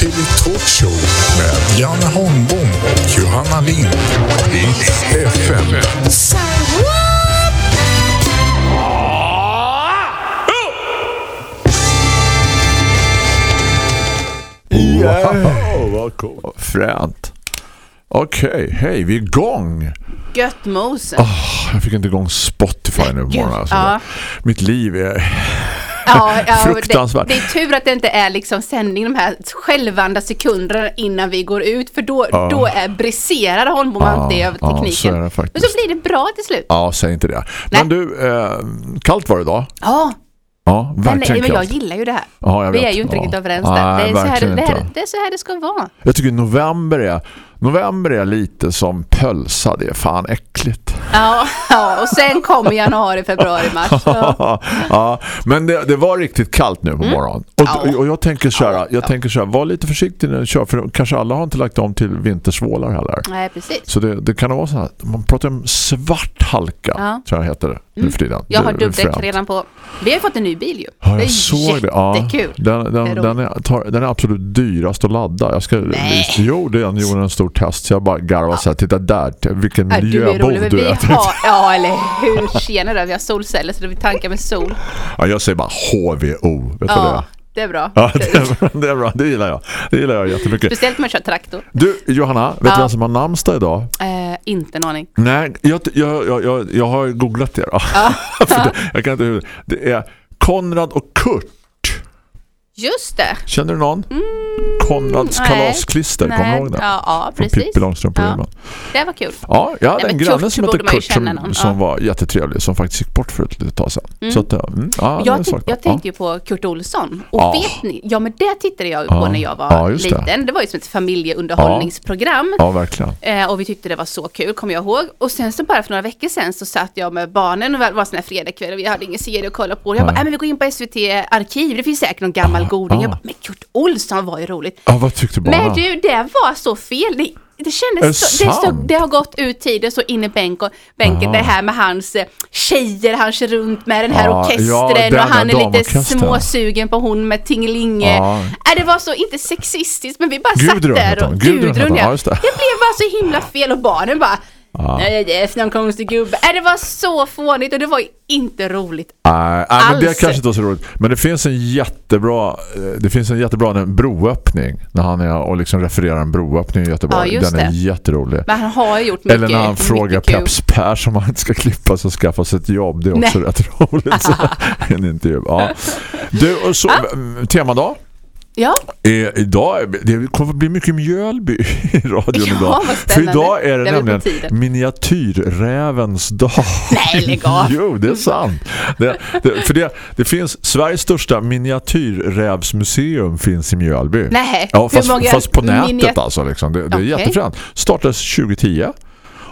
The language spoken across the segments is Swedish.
Till talkshow med Janne Holmbom och Johanna Lind. I FM. Wow, vad coolt. Fränt. Okej, hej, vi är igång. Gött mos. Jag fick inte igång Spotify nu på morgonen. Alltså. Ja. Mitt liv är... Ja, ja, Fruktansvärt. Det, det är tur att det inte är liksom sändning de här självande sekunderna innan vi går ut. För då, Ja. då är briserar Holmbom alltid över ja, tekniken. så är det Men så blir det bra till slut. Ja, säg inte det. Men du, eh, kallt var det idag. Ja, Ja, verkligen men jag gillar ju det här. Ja, vi är ju inte Ja. riktigt överens Nej, där. Det är, så här, det, här, det är så här det ska vara. Jag tycker november är, november är lite som pölsa. Det är fan äckligt. Ja, ja, och sen kommer januari, februari, mars. Ja. ja, men det, det var riktigt kallt nu på morgonen. Och, Mm. Och jag tänker så här, Ja, jag ja. tänker så här, var lite försiktig när du kör för kanske alla har inte lagt om till vintersvålar heller. Nej, precis. Så det, det kan vara så här, man pratar om svart halka, Ja. tror jag heter det för tiden. Jag har Det är dubbdäck redan på. Vi har fått en ny bil ju. Ja, det är såg det. Ja, den, den, Det är den, är, tar, den är absolut dyrast att ladda. Jag ska, Nej. jo, den gjorde en stor test. Så jag bara garvade så här, titta där, vilken Ja, du är miljöbov du vi är. har, ja eller hur, tjena vi har solceller så vi tankar med sol. Ja, jag säger bara HVO, vet du vad det är? Ja, det är bra. Ja, det är, bra, det är bra, det gillar jag. Det gillar jag jättemycket. Speciellt om man kör traktor. Du, Johanna, vet Ja. du vem som har namnsdag idag? Eh, inte en aning. Nej, jag, jag, jag, jag, har googlat det. Då. Jag kan inte, det är Konrad och Kurt. Just det. Känner du någon? Konrads nej. kalasklister, kommer du ihåg det? Ja, ja Från precis. Pippi Långstrump på Ja. Det var kul. Ja, jag hade Nej, en granne som hette Kurt som, som Ja. var jättetrevlig som faktiskt gick bort för ett litet tag sedan. Så att, mm, ja, Jag, tänk, jag tänkte ju på Kurt Olsson. Och Ja. vet ni, ja men det tittade jag ju på när jag var just det. liten. Det. var ju som ett familjeunderhållningsprogram. Ja, verkligen. Eh, och vi tyckte det var så kul, kommer jag ihåg. Och sen så bara för några veckor sen så satt jag med barnen och var sån här fredagkväll och vi hade ingen serie att kolla på. Jag bara, Nej. men vi går in på SVT Arkiv, det finns säkert någon gammal goding. ah. Jag bara, men Kurt Olsson var ju roligt. Ja, vad tyckte barnen? Men du, det var så fel. Det, det kändes så, det, så, det har gått ut tiden så in i bänk och, bänken, Aha. det här med hans eh, tjejer, han kör runt med den här Ja, orkestern ja, och han är lite småsugen på hon med Tingelinge. Ja. Äh, det var så, inte sexistiskt, men vi bara Gudrun satt där och. Gudrun hon, ja. det blev bara så himla fel och barnen bara Ja. Nej, är någon konstig gubbe. Äh, det var så fånigt och det var inte roligt. Nej, nej, men det kanske inte var så roligt. Men det finns en jättebra eh, det finns en jättebra en broöppning när han är och liksom refererar en broöppning i Göteborg. Ja, Den är det. jätterolig. Men han har ju gjort mycket Eller när han frågar. Peps Pers om han inte ska klippas och skaffa sig ett jobb. Det är också Nej. rätt roligt. En intervju. Ja. Du, och så, temadag. Ja, är idag, det kommer att bli mycket Mjölby i radion Ja, idag. För idag är det, Det nämligen miniatyrrävens dag. Nej, lägg av. jo, det är sant. Det, det, för det, det finns Sveriges största miniatyrrävsmuseum finns i Mjölby. Nej, Ja, fast, fast på nätet alltså. Liksom. Det, det är Okej. jättefränt. Startades 2010.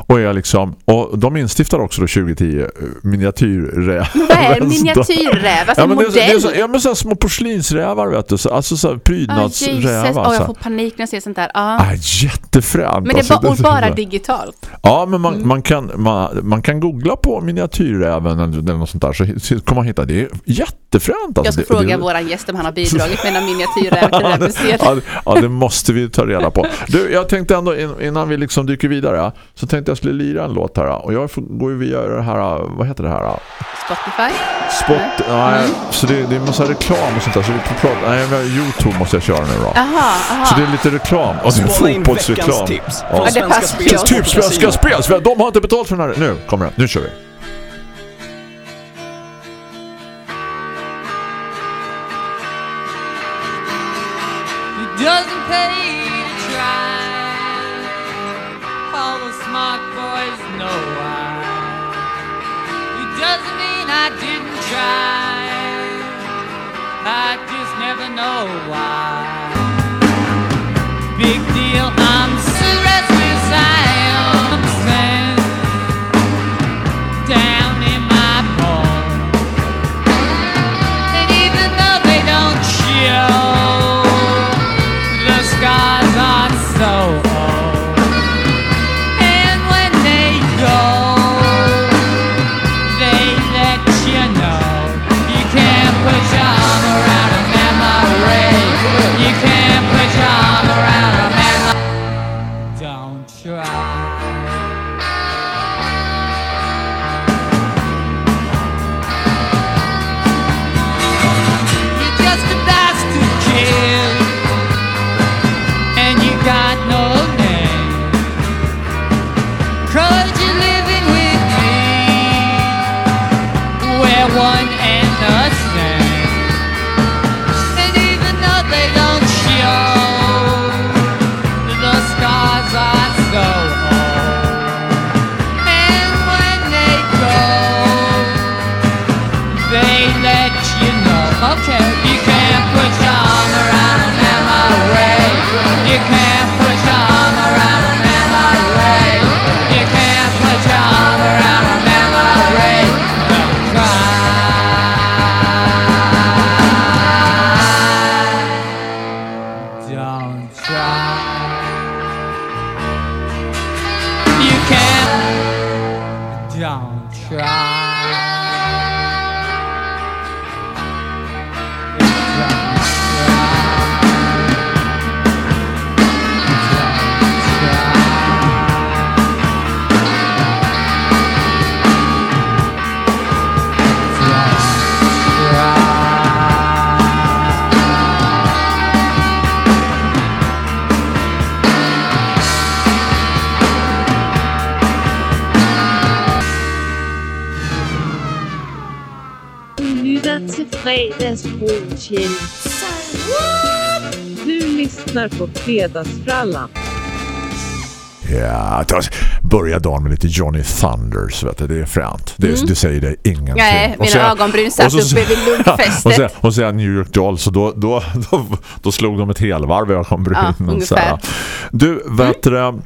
Och, är liksom, och de instiftar också då 2010 eh, miniatyrräv. Vad är en miniatyrräv? Alltså Ja men, det är modell? så, ja, men så små porslinsrävar vet du. Så, alltså så Ah, prydnadsrävar. Åh, här. jag får panik när jag ser sånt där. Ah. Ah, jättefränt. Men det alltså, är bara, och bara digitalt. Ja, men man, Mm. man, kan, man, man kan googla på miniatyrräven eller, något sånt där så, så kommer man hitta det. är jättefränt. Alltså. Jag ska det, fråga det, våran gäst om han har bidragit med en miniatyrräv till det här museet. ja, det- ja, det måste vi ta reda på. Du, jag tänkte ändå in- innan vi liksom dyker vidare så tänkte jag skulle lira en låt här. Och jag går ju via det här, vad heter det här? Spotify? Spot, nej, så det, det är en massa reklam och sånt där. Så vi får prata, nej, Youtube måste jag köra nu då. Aha, aha. Så det är lite reklam. Och det är fotbollsreklam. tips Ja. från det Svenska Spel. ju. Typ Svenska Spel. De har inte betalt för den här. Nu kommer den. Nu kör vi. Doesn't pay to try. The smart I didn't try. I just never know why. Big deal, I'm Du lyssnar på Fredagsfrallan. Ja, ta, börja dagen med lite Johnny Thunders, vet du, det är fränt. Det, det säger dig ingenting. Mm. Nej, Och mina sen- ögonbryn satt så- uppe vid luggfästet. och, sen, New York Dolls och då, då, då, då slog de ett helvarv i ögonbrynen. Ja, så ungefär. här. Du, vet du,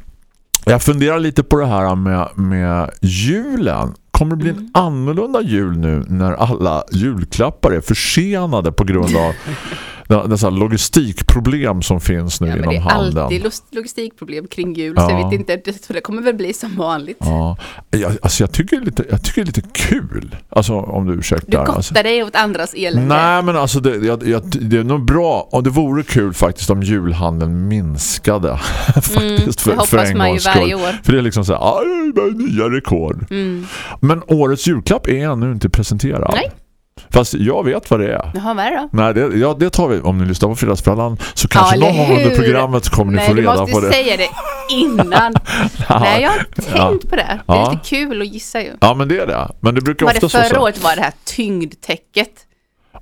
jag funderar lite på det här med, med julen. Kommer det bli en Mm. annorlunda jul nu när alla julklappar är försenade på grund av de- dessa logistikproblem som finns nu Ja, inom det är handeln? alltid log- logistikproblem kring jul, Ja. så jag vet inte, så det kommer väl bli som vanligt. Ja, jag, alltså jag tycker, lite, jag tycker det är lite kul. Alltså om du ursäktar. Du gottar alltså. dig åt andras elände. Nej men alltså det, jag, jag, det är nog bra och det vore kul faktiskt om julhandeln minskade faktiskt Mm, för, hoppas för en man ju gångs varje skull. år. För det är liksom så här, "Aj, det är nya rekord. Mm. Men årets julklapp är ännu inte presenterad. Nej. Fast jag vet vad det är. Jaha, vad är det då? Nej, det, ja, det tar vi. Om ni lyssnar på Fredagsfrallan så kanske eller någon gång under programmet så kommer ni Nej, få du reda måste på det. säga det innan. Nej, jag har inte Ja. tänkt på det. Det Ja. är lite kul att gissa ju. Ja, men det är det. Men det brukar Var ofta det förra året var det här tyngdtäcket?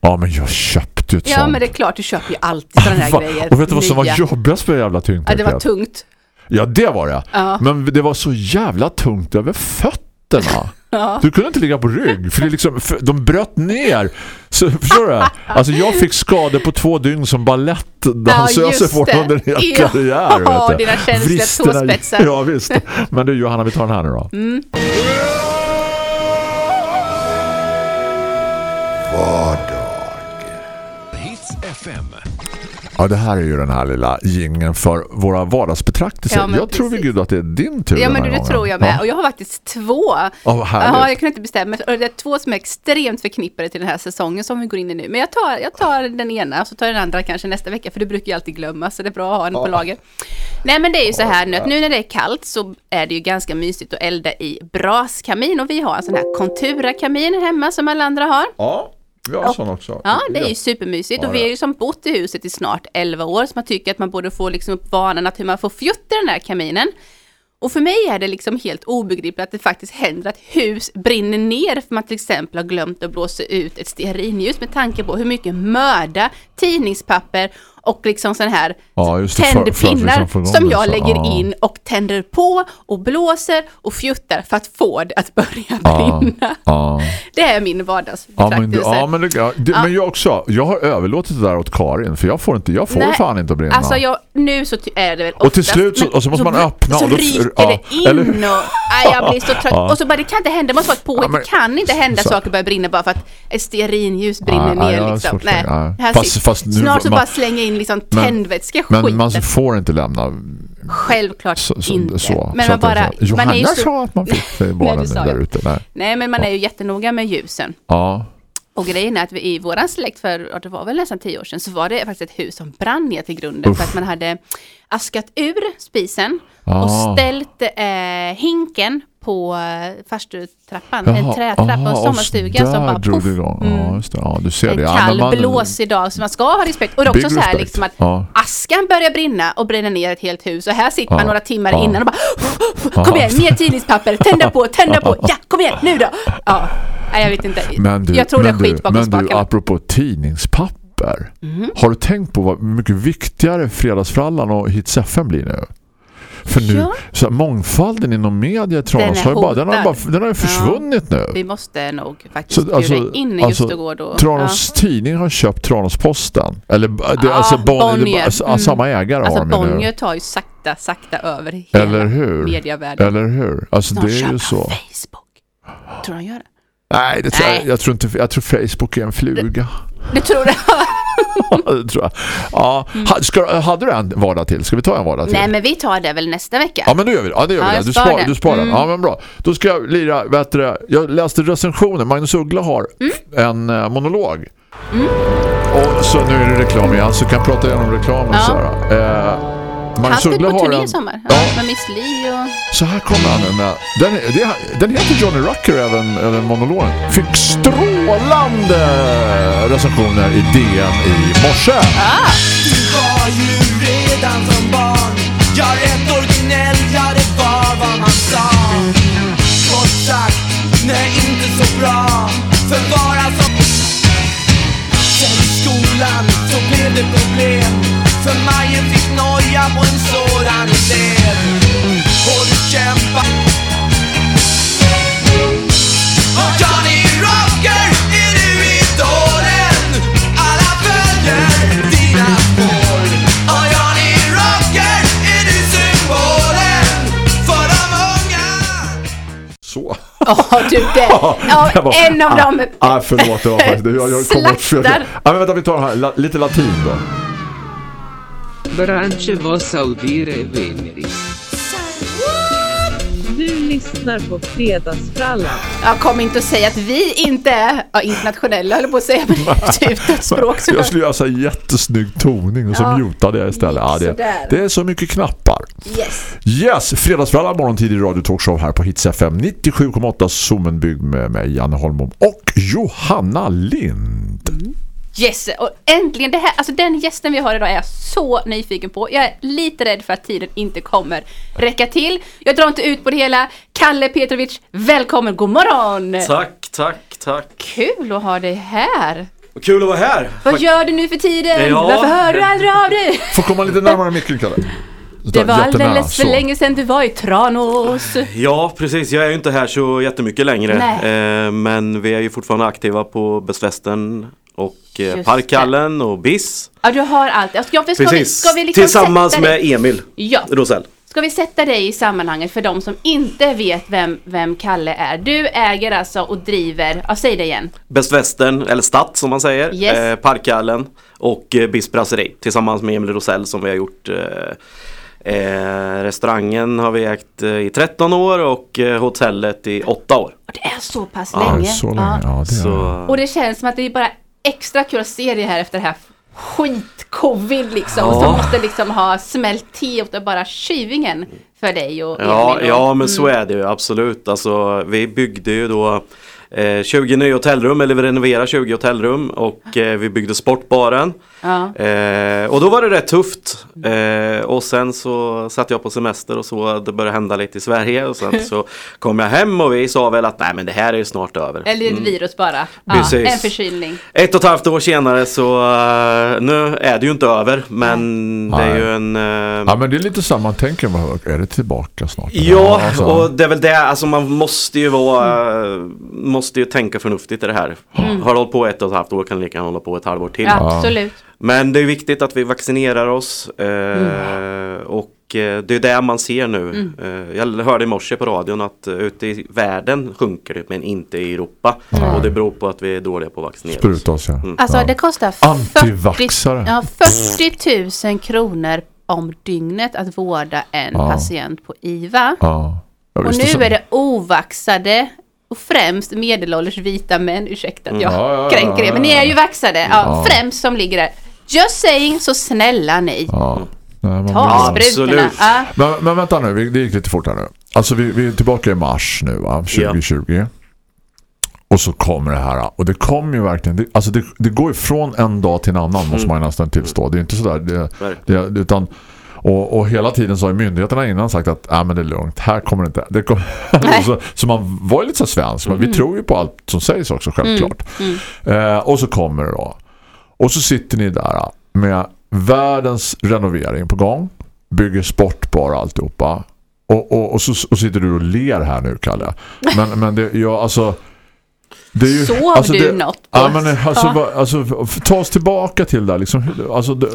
Ja, men jag köpte ett Ja, sånt. men det är klart, du köper ju alltid sådana här grejer. Och vet du vad som var jobbigast det jävla Ja, tyngdtäcket? det var tungt. Ja, det var det. Ja. Men det var så jävla tungt över fötterna. Ja. Du kunde inte ligga på rygg för, det liksom, för de bröt ner. Så, förstår du? Alltså jag fick skador på två dygn som balettdansöser just får det. under en hel Ja, karriär. du. dina känsliga tåspetsar. Ja, visst. Men du Johanna, vi tar den här nu då. Mm. Ja, det här är ju den här lilla gingen för våra vardagsbetraktelser. Ja, men jag tror vid precis. Gud att det är din tur Ja, men du, det gången. tror jag med. Ja. Och jag har faktiskt två. Härligt. Ja, jag kunde inte bestämma. Och det är två som är extremt förknippade till den här säsongen som vi går in i nu. Men jag tar, jag tar den ena och så tar jag den andra kanske nästa vecka. För det brukar ju alltid glömmas, så det är bra att ha den på lager. Nej, men det är ju så här nu att nu när det är kallt så är det ju ganska mysigt att elda i braskamin. Och vi har en sån här Contura-kamin hemma som alla andra har. Ja, vi har en sån också. Ja, det är ju supermysigt. Ja, Och vi har ju som bott i huset i snart 11 år, så man tycker att man borde få liksom upp vanan att hur man får fjutt i den här kaminen. Och för mig är det liksom helt obegripligt att det faktiskt händer att hus brinner ner för man till exempel har glömt att blåsa ut ett stearinljus med tanke på hur mycket möda, tidningspapper och liksom sån här Ja, tändpinnar som det jag så. lägger Ja. in och tänder på och blåser och fjuttar för att få det att börja Ja, brinna. ja. Det är min vardagsbetraktelse. ja, men, det, ja, det, men jag också. Jag har överlåtit det där åt Karin för jag får inte jag får Nej, fan inte att brinna. Alltså jag, nu så är det väl Och till oftast, slut så- och så måste man blir- öppna Så och då- ryker ja, det in eller och nej, jag blir så trött. Ja. Och så bara det kan inte hända, det måste vara ett påhitt. Det kan inte hända så- saker börjar brinna bara för att ett stearinljus brinner ner liksom. Nej, Fast- fast nu- Snart så man- bara slänga in liksom Men- tändvätska men skiten. man får inte lämna Självklart så, så, inte. så. men man bara, man är ju så, sa att man fick barnen sa där ute. Nej. nej men man är ju jättenoga med ljusen. Ja. Och grejen är att vi i våran släkt för, det var väl nästan tio år sedan, så var det faktiskt ett hus som brann ner till grunden Uff. för att man hade askat ur spisen Ah. och ställt eh, hinken på eh, farstutrappan, en trätrappa, aha, en sommarstuga som bara drog det igång. Mm. Ja, just det. Ja, du ser En det. Ja, kall men man- blåsig dag, så man ska ha respekt. Och det är också så här liksom att Ja. askan börjar brinna och bränna ner ett helt hus. Och här sitter man Ja. några timmar Ja. innan och bara Ja. Kom igen, mer tidningspapper, tända på, tända på, ja kom igen, nu då! Ja, jag vet inte. Men du, jag tror det är skit bakom Men du, apropå tidningspapper. Mhm. Har du tänkt på vad mycket viktigare Fredagsfrallan och Hits FM blir nu? För nu, Ja. så mångfalden inom media i Tranås har ju bara, den har bara, den har försvunnit nu. Vi måste nog faktiskt Så, alltså, bjuda in alltså, just och då. Tranås tidning har köpt Tranåsposten. Eller det, Ja, alltså, bon, Bonnier. det, alltså, Mm. samma ägare Alltså har de ju nu. Bonnier tar ju sakta, sakta över hela Eller hur? medievärlden. Eller hur? Alltså Snart det är ju så. Facebook. Tror han gör det? Nej, det tror Nej. Jag, jag tror inte jag tror Facebook är en fluga. Det tror du? det tror jag. Ja, ha, ska, hade du en vardag till? Ska vi ta en vardag till? Nej, men vi tar det väl nästa vecka. Ja men då gör vi det. Ja, det gör Ja, vi det. Du, sparar spar, du sparar den. Mm. Ja men bra. Då ska jag lira, vet du, jag läste recensionen. Magnus Uggla har Mm. en eh, monolog. Och så nu är det reklam igen så kan jag prata igenom reklamen Ja. så här. Eh, Han Magnus ska ut Uggla på turné i en... sommar. Ja, med Miss Li och... Så här kommer han nu med. Den, det, den heter Johnny Rucker även, även monologen. Fick strålande recensioner i DN i morse. Du var ju redan som barn Ja, rätt originell, ja det var vad man sa Kort sagt, nej inte så bra För vara som Sen i skolan så blev det problem För Majen fick noja på en sådan elev Och du kämpar Och Johnny Rocker är du idolen Alla följer dina spår Och Johnny Rocker är du symbolen För de unga Så. Ja, du det. Ja, var- en av dem. Ah, förlåt, det var faktiskt... Jag, jag kom bort fel. Slaktar. Ah, men vänta, vi tar här. La, lite latin då. Branche vossa audire veneris. Du lyssnar på Fredagsfrallan. Jag kommer inte att säga att vi inte är ja, internationella, eller på att säga, men det är ett språk. som Jag skulle göra så här jättesnygg toning och så Ja. mutade jag istället. Ja, det, det är så mycket knappar. Yes. Yes, fredagsfrallan morgontid i Radio Talkshow här på Hits FM 97,8 Zoomenbygg med mig Janne Holmom och Johanna Lind. Yes, och äntligen det här, alltså den gästen vi har idag är jag så nyfiken på. Jag är lite rädd för att tiden inte kommer räcka till. Jag drar inte ut på det hela. Kalle Petrovic, välkommen, god morgon! Tack, tack, tack. Kul att ha dig här. Vad kul att vara här. Vad gör du nu för tiden? Ja. Varför hör du aldrig av dig? Får komma lite närmare micken Kalle. Det var alldeles för så. länge sedan du var i Tranås. Ja, precis. Jag är ju inte här så jättemycket längre. Nej. Eh, men vi är ju fortfarande aktiva på Bästvästen och eh, Just Parkhallen och BIS. Ja, du har allt. Ska vi, ska vi, Precis. ska vi liksom Tillsammans med Emil Ja. Rosell. Ska vi sätta dig i sammanhanget för de som inte vet vem, vem Kalle är? Du äger alltså och driver, ja säg det igen. Bästvästern, eller Stadt som man säger. Yes. Eh, Parkhallen och eh, BIS Brasserie. Tillsammans med Emil Rosell som vi har gjort eh, Eh, restaurangen har vi ägt eh, i 13 år och eh, hotellet i 8 år. Det är så pass Ja, länge. så länge. Ja, det är Så, Och det känns som att det är bara extra kul att se det här efter det här skit-covid liksom. Ja. Som måste liksom ha smält till och bara tjuvingen för dig och Ja, Emil. och- ja men så är det ju absolut. Alltså, vi byggde ju då eh, 20 nya hotellrum, eller vi renoverade 20 hotellrum och eh, vi byggde sportbaren. Ja. Eh, och då var det rätt tufft. Eh, och sen så satt jag på semester och så det började hända lite i Sverige. Och sen så kom jag hem och vi sa väl att nej men det här är ju snart över. Eller ett Mm. virus bara. Ja, en förkylning. Ett och ett halvt år senare så eh, nu är det ju inte över men det är ju en... eh, Ja, men det är lite samma man tänker. vad- Är det tillbaka snart? Ja, alltså. och det är väl det, alltså man måste ju vara, måste ju tänka förnuftigt i det här. Mm. Har du hållit på ett och ett halvt år kan lika gärna hålla på ett halvår till. Ja, absolut. Men det är viktigt att vi vaccinerar oss eh, Mm. och eh, det är det man ser nu. Eh, jag hörde i morse på radion att ute i världen sjunker det men inte i Europa. Och det beror på att vi är dåliga på att vaccinera oss. Spruta oss, ja. Mm. Alltså Ja. det kostar 40, Antivaxare. ja, 40 000 kronor om dygnet att vårda en Ja. patient på IVA. Ja. Och nu är det ovaxade och främst medelålders vita män, ursäkta att jag Mm. Ja, ja, ja, kränker er, men ni är ju vaxade, ja, Ja. främst som ligger där. Just saying, så snälla ni. Ja. Nej, Ta sprutorna. Ja. Men, men vänta nu, vi- det gick lite fort här nu. Alltså vi, vi är tillbaka i mars nu va, 2020. Och så kommer det här. Och det kommer ju verkligen, det, alltså det, det går ju från en dag till en annan måste man ju nästan tillstå. Det är inte sådär, det, det, utan och, och hela tiden så har myndigheterna innan sagt att ah, men det är lugnt, här kommer det inte. Det kommer, så, så man var ju lite så svensk, men vi tror ju på allt som sägs också självklart. Eh, och så kommer det då. Och så sitter ni där med världens renovering på gång. Bygger sportbar alltihopa. Och, och, och, så, och sitter du och ler här nu, Kalle. Men, men det, ja, alltså... Det är ju, Sov alltså du det, något Ja, men alltså, Ja. alltså, ta oss tillbaka till det. Liksom, alltså, det,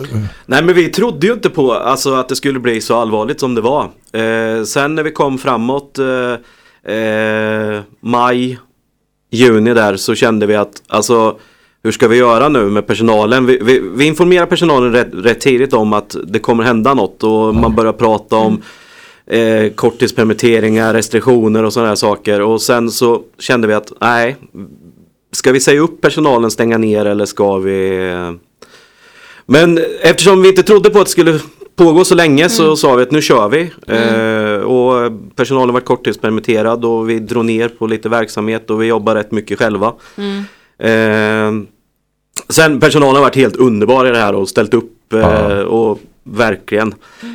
Nej men vi trodde ju inte på alltså, att det skulle bli så allvarligt som det var. Eh, sen när vi kom framåt eh, eh, maj, juni där så kände vi att alltså hur ska vi göra nu med personalen? Vi, vi, vi informerar personalen rätt, rätt tidigt om att det kommer hända något och man börjar prata om eh, korttidspermitteringar, restriktioner och sådana här saker. Och sen så kände vi att nej, ska vi säga upp personalen, stänga ner eller ska vi eh, men eftersom vi inte trodde på att det skulle pågå så länge så sa vi att nu kör vi. Eh, och personalen var korttidspermitterad och vi drog ner på lite verksamhet och vi jobbar rätt mycket själva. Eh, sen personalen har varit helt underbar i det här och ställt upp eh, Ja. och verkligen.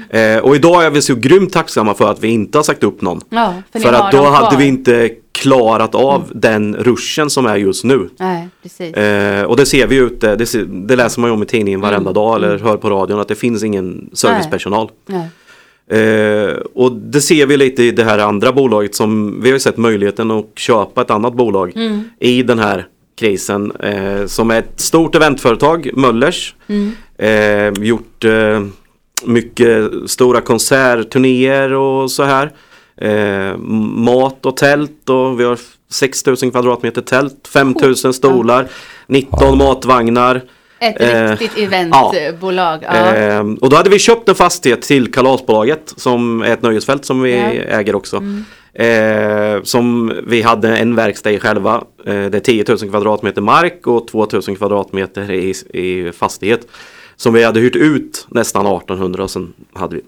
Eh, och idag är vi så grymt tacksamma för att vi inte har sagt upp någon. Ja, för, För att då hade kvar. vi inte klarat av den ruschen som är just nu. Nej, precis. Eh, och det ser vi ute, det, ser, det läser man ju om i tidningen varenda dag eller hör på radion att det finns ingen servicepersonal. Nej. Eh, och det ser vi lite i det här andra bolaget som vi har sett möjligheten att köpa ett annat bolag i den här krisen. Eh, som är ett stort eventföretag, Möllers. Eh, gjort eh, mycket stora konsertturnéer och så här. Eh, mat och tält och vi har 6000 kvadratmeter tält, 5000 stolar, 19 matvagnar. Ett Eh, riktigt eventbolag. Ja. Ehm, och då hade vi köpt en fastighet till Kalasbolaget som är ett nöjesfält som vi Ja. Mm. äger också. Ehm, som vi hade en verkstad i själva. Ehm, det är 10 000 kvadratmeter mark och 2 000 kvadratmeter i, i fastighet. Som vi hade hyrt ut nästan 1800 och sen hade vi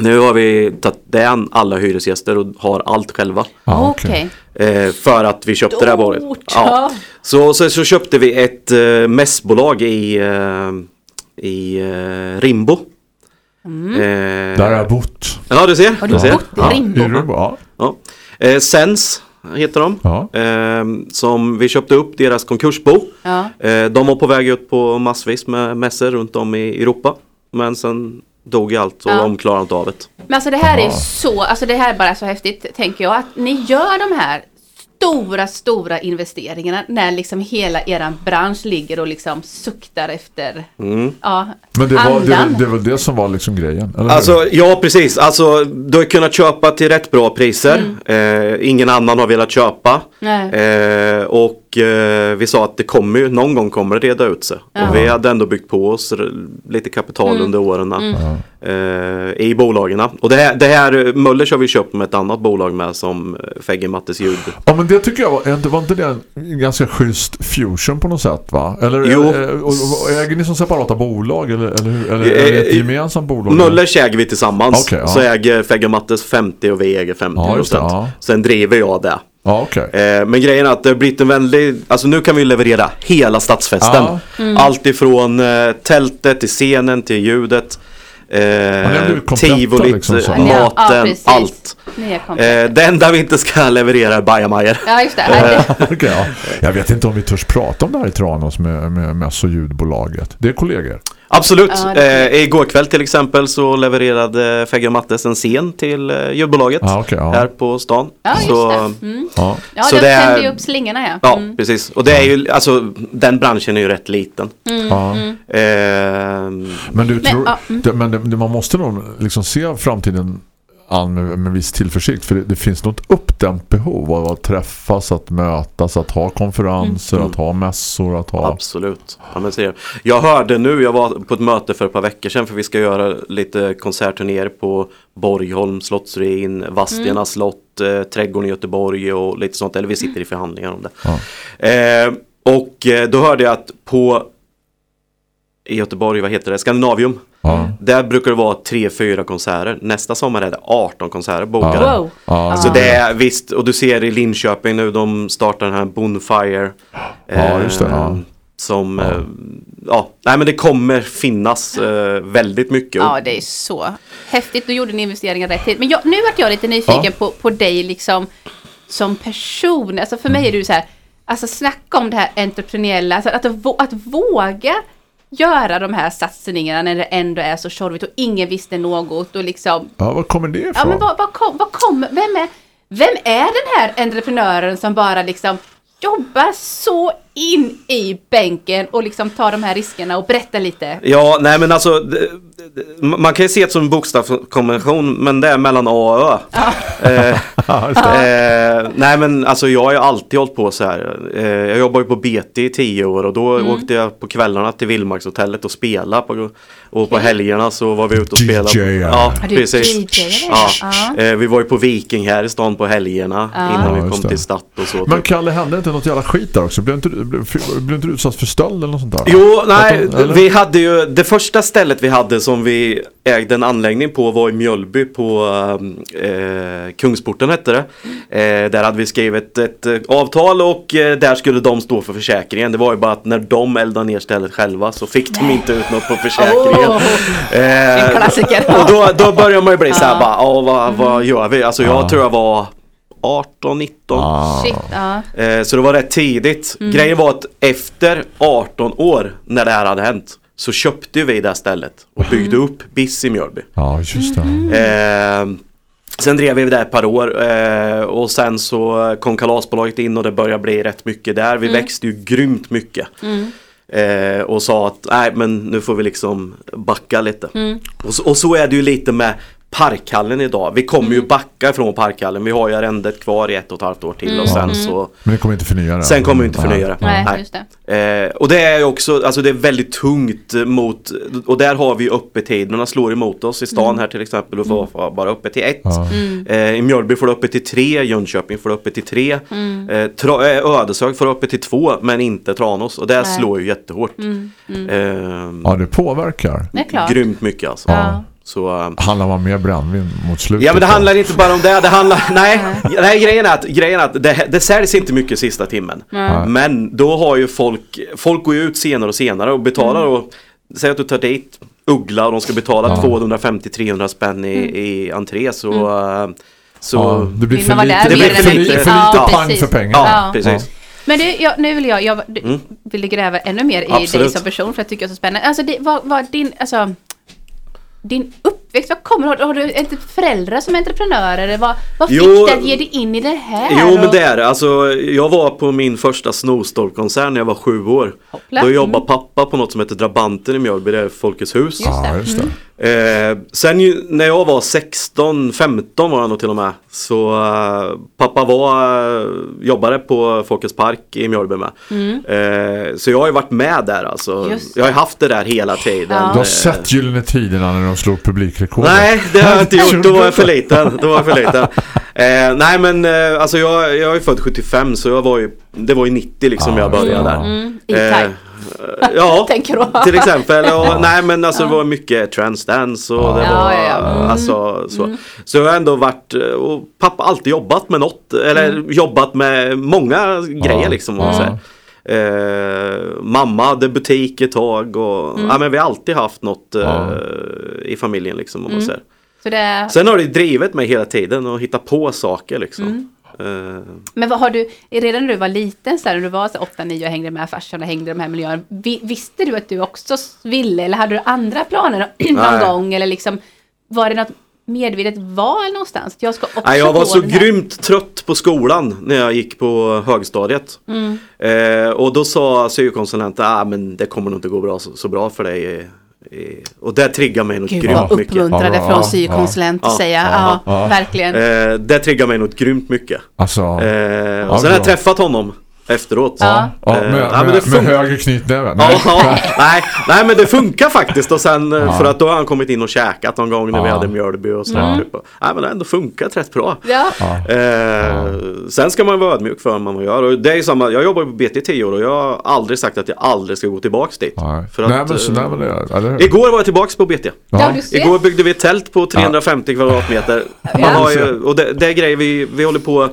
nu har vi tagit den alla hyresgäster och har allt själva. Ja, Okej. Eh, för att vi köpte det här bolaget. Stort, Ja. ja. Så, så, så köpte vi ett eh, mässbolag i, eh, i eh, Rimbo. Eh, Där har jag bott. Ja du ser. Har du du ser. bott i Ja, Rimbo? i Rimbo, ja. Ja. Eh, Sens heter de. Ja. Eh, som vi köpte upp deras konkursbo. Ja. Eh, de var på väg ut på massvis med mässor runt om i Europa. Men sen dog allt och Ja. de klarade inte av det. Men alltså det här är så, alltså det här är bara så häftigt tänker jag. Att ni gör de här stora, stora investeringarna när liksom hela eran bransch ligger och liksom suktar efter Mm. ja, Men det var, det, var- det var det som var liksom grejen. Eller? Alltså ja precis, alltså du har kunnat köpa till rätt bra priser. Eh, ingen annan har velat köpa. Nej. Eh, och eh, vi sa att det kommer ju, någon gång kommer det reda ut sig. Ja. Och vi hade ändå byggt på oss lite kapital under åren eh, i bolagen. Och det här, det här Möllers har vi köpt med ett annat bolag med som eh, Fegge Mattes ljud. Ja men det tycker jag var, inte- var inte det en ganska schysst fusion på något sätt va? Eller, Jo. och, och, äger ni som separata bolag eller, eller, hur? eller är det ett Eh, gemensamt bolag? Möllers äger vi tillsammans. Okej, ja. Så äger Fegge Mattes 50 och vi äger 50 Ja, det, ja. Sen driver jag det. Ja okej. Eh, men grejen är att det har blivit en väldigt, alltså nu kan vi leverera hela stadsfesten. Ja. Allt ifrån eh, tältet till scenen till ljudet. Eh, tivolit, liksom så. eh, Ja, maten, ja, precis. allt. Eh, det enda vi inte ska leverera är bajamajor. Ja just det. Det. Okej, ja. Jag vet inte om vi törs prata om det här i Tranås med, med Mäss och ljudbolaget. Det är kollegor. Absolut. Ja, det eh, igår kväll till exempel så levererade Fegge och Mattes en scen till eh, ljudbolaget. Ja, okej, ja. Här på stan. Ja just så, det. Mm. Ja. Ja, Så de det är- ju upp slingorna ja. Ja, Mm. precis. Och det är ju, alltså den branschen är ju rätt liten. Ja. Eh, Men, du tror, ja, mm. det, men det, man måste nog liksom se framtiden an med, med viss tillförsikt för det, det finns något uppdämt behov av att träffas, att mötas, att ha konferenser, Mm. att ha mässor, att ha... Absolut. Ja, men ser jag. jag hörde nu, jag var på ett möte för ett par veckor sedan för vi ska göra lite konsertturnéer på Borgholm, Slottsruin, Vadstena slott, eh, Trädgården i Göteborg och lite sånt. Eller vi sitter i förhandlingar om det. Ja. Eh, och eh, då hörde jag att på i Göteborg, vad heter det? Skandinavium. Ja. Där brukar det vara tre, fyra konserter. Nästa sommar är det 18 konserter bokade. Ja. Wow. Ja, Så det är visst, och du ser i Linköping nu, de startar den här Bonfire. Ja, just det, ja. Eh, Som, Ja. ja. ja, nej men det kommer finnas eh, väldigt mycket. Ja, det är så häftigt. Då gjorde ni investeringar rätt tid. Men jag, nu vart jag lite nyfiken Ja. på, på dig liksom som person. Alltså för mig är du så här, alltså snacka om det här entreprenöriella, alltså att, att våga göra de här satsningarna när det ändå är så tjorvigt och ingen visste något och liksom, ja, var kommer det ifrån? ja men vad, vad, kom, vad kommer, vem är, vem är den här entreprenören som bara liksom jobbar så in i bänken och liksom ta de här riskerna och berätta lite. Ja, nej men alltså det, det, man kan ju se det som en bokstavskombination men det är mellan A och Ö. Eh, Ja, det. eh, nej men alltså jag har ju alltid hållit på så här. Eh, jag jobbar ju på BT i tio år och då Mm. åkte jag på kvällarna till Vildmarkshotellet och spelade. På, och på helgerna så var vi ute och spelade. DJ, ja. Precis. DJat Ja. Ja. Eh, vi var ju på Viking här i stan på helgerna innan Ja, vi kom till Stadt och så. Men Kalle, hände inte något jävla skit där också? Blev inte, du- blev, blev inte du utsatt för stöld eller något sånt där? Jo, nej, de- vi hade ju det första stället vi hade som vi ägde en anläggning på var i Mjölby på eh, Kungsporten hette det. Eh, där hade vi skrivit ett eh, avtal och eh, där skulle de stå för försäkringen. Det var ju bara att när de eldade ner stället själva så fick de inte ut något på försäkringen. Eh, en klassiker. och då, då börjar man ju bli så här Ja. bara, ja vad, vad gör vi? Alltså jag Ja. tror jag var 18, 19. Ah. Shit, ja. Eh, så det var rätt tidigt. Mm. Grejen var att efter 18 år när det här hade hänt så köpte vi det här stället och byggde Mm. upp BIS i Mjölby. Ja, just det. Eh, sen drev vi det ett par år eh, och sen så kom kalasbolaget in och det började bli rätt mycket där. Vi Mm. växte ju grymt mycket. Eh, och sa att nej men nu får vi liksom backa lite. Mm. Och, så, och så är det ju lite med Parkhallen idag. Vi kommer Mm. ju backa från Parkhallen. Vi har ju arrendet kvar i ett och ett halvt år till och sen så Men det kommer inte förnya det? Sen kommer vi inte förnya det. Nej, Nej. just det. Eh, och det är ju också, alltså det är väldigt tungt mot, och där har vi ju öppettiderna slår emot oss. I stan Mm. här till exempel, du får får bara öppet till ett. Ja. Eh, I Mjölby får du öppet till tre, Jönköping får du öppet till tre. Mm. Eh, Tra- eh, Ödeshög får du öppet till två, men inte Tranås. Och det. Mm. slår ju jättehårt. Eh, ja, det påverkar. Det är klart. Grymt mycket alltså. Ja. Så, eh, Handlar man mer brännvin mot slutet? Ja men det handlar inte bara om det, det handlar, nej, nej grejen är att, grejen är att det, det säljs inte mycket sista timmen. Men då har ju folk, folk går ju ut senare och senare och betalar Mm. och Säg att du tar dit Uggla och de ska betala 250-300 spänn i, Mm. i entré så, eh, så Ja, det blir för lite, det blir för lite, Ja, pang för pengarna. Ja, Ja. precis. Men du, jag, nu vill jag, jag du, Mm. vill gräva ännu mer i Absolut. dig som person för jag tycker det är så spännande. Alltså, det, vad, vad din, alltså, din upp uppväxt, vad kommer har du inte föräldrar som är entreprenörer? Eller vad, vad fick Jo. dig att ge dig in i det här? Jo men det är det. Alltså, jag var på min första Snowstorm-konsert när jag var sju år. Hoppla. Då jobbade pappa på något som heter Drabanten i Mjölby, det är Folkets hus. Just det. Ja, just det. Eh, sen ju, när jag var 16, 15 var jag nog till och med. Så eh, pappa var, eh, jobbade på Folkets Park i Mjölby med. Eh, så jag har ju varit med där alltså. Mm. Just Jag har ju haft det där hela tiden. Ja. Du har sett Gyllene Tiderna när de slog publikrekord. Nej, det har jag inte gjort. Då var jag för liten. Då var jag för liten. Eh, nej men eh, alltså jag, jag är ju född 75 så jag var ju, det var ju 90 liksom Ja, jag började ja. där. Mm, E-Type. Eh, ja, Tänker du? till exempel. Och, nej men alltså det var mycket transdance och det Ja, var ja, ja. Mm. alltså så. Så jag har ändå varit, eh, och pappa alltid jobbat med något. Eller Mm. jobbat med många grejer liksom. om man Ja. säger. Eh, mamma hade butik ett tag och Mm. ja, men vi har alltid haft något eh, Ja. i familjen liksom om man Mm. säger. Så det, Sen har det drivit mig hela tiden och hitta på saker liksom. Mm. Eh, men vad har du, redan när du var liten, så här, när du var 8-9 och hängde med farsan och hängde i de här miljöerna, vi, visste du att du också ville eller hade du andra planer någon Nej. gång eller liksom, var det något medvetet val någonstans? Jag ska också nej, jag var så grymt trött på skolan när jag gick på högstadiet. Mm. Eh, och då sa syokonsulenten, ah, men det kommer nog inte gå bra, så, så bra för dig. i-" Och det triggar mig något Gud grymt vad mycket. uppmuntrade Ja, från ja, syokonsulent ja, att säga. ja, Ja, verkligen. Eh, det triggar mig något grymt mycket. Alltså, Eh, och sen har jag träffat honom efteråt. Ja. ja, eh, med, ja, men med, det med höger knytnäve. Ja, Nej. ja, nej, nej men det funkar faktiskt och sen eh, för att då har han kommit in och käkat någon gång när vi Ja. hade Mjölby och sådär. Mm. Typ. Nej men det har ändå funkat rätt bra. Ja. Eh, Sen ska man vara ödmjuk för vad man gör. Och det är samma, jag jobbar på BT i 10 år och jag har aldrig sagt att jag aldrig ska gå tillbaks dit. Nej. För nej, att, men så, eh, nej, men det eller? Igår var jag tillbaks på BT. Ja. Igår byggde vi ett tält på 350 kvadratmeter. Man Ja. har ju, och det, det är grejer vi, vi håller på eh,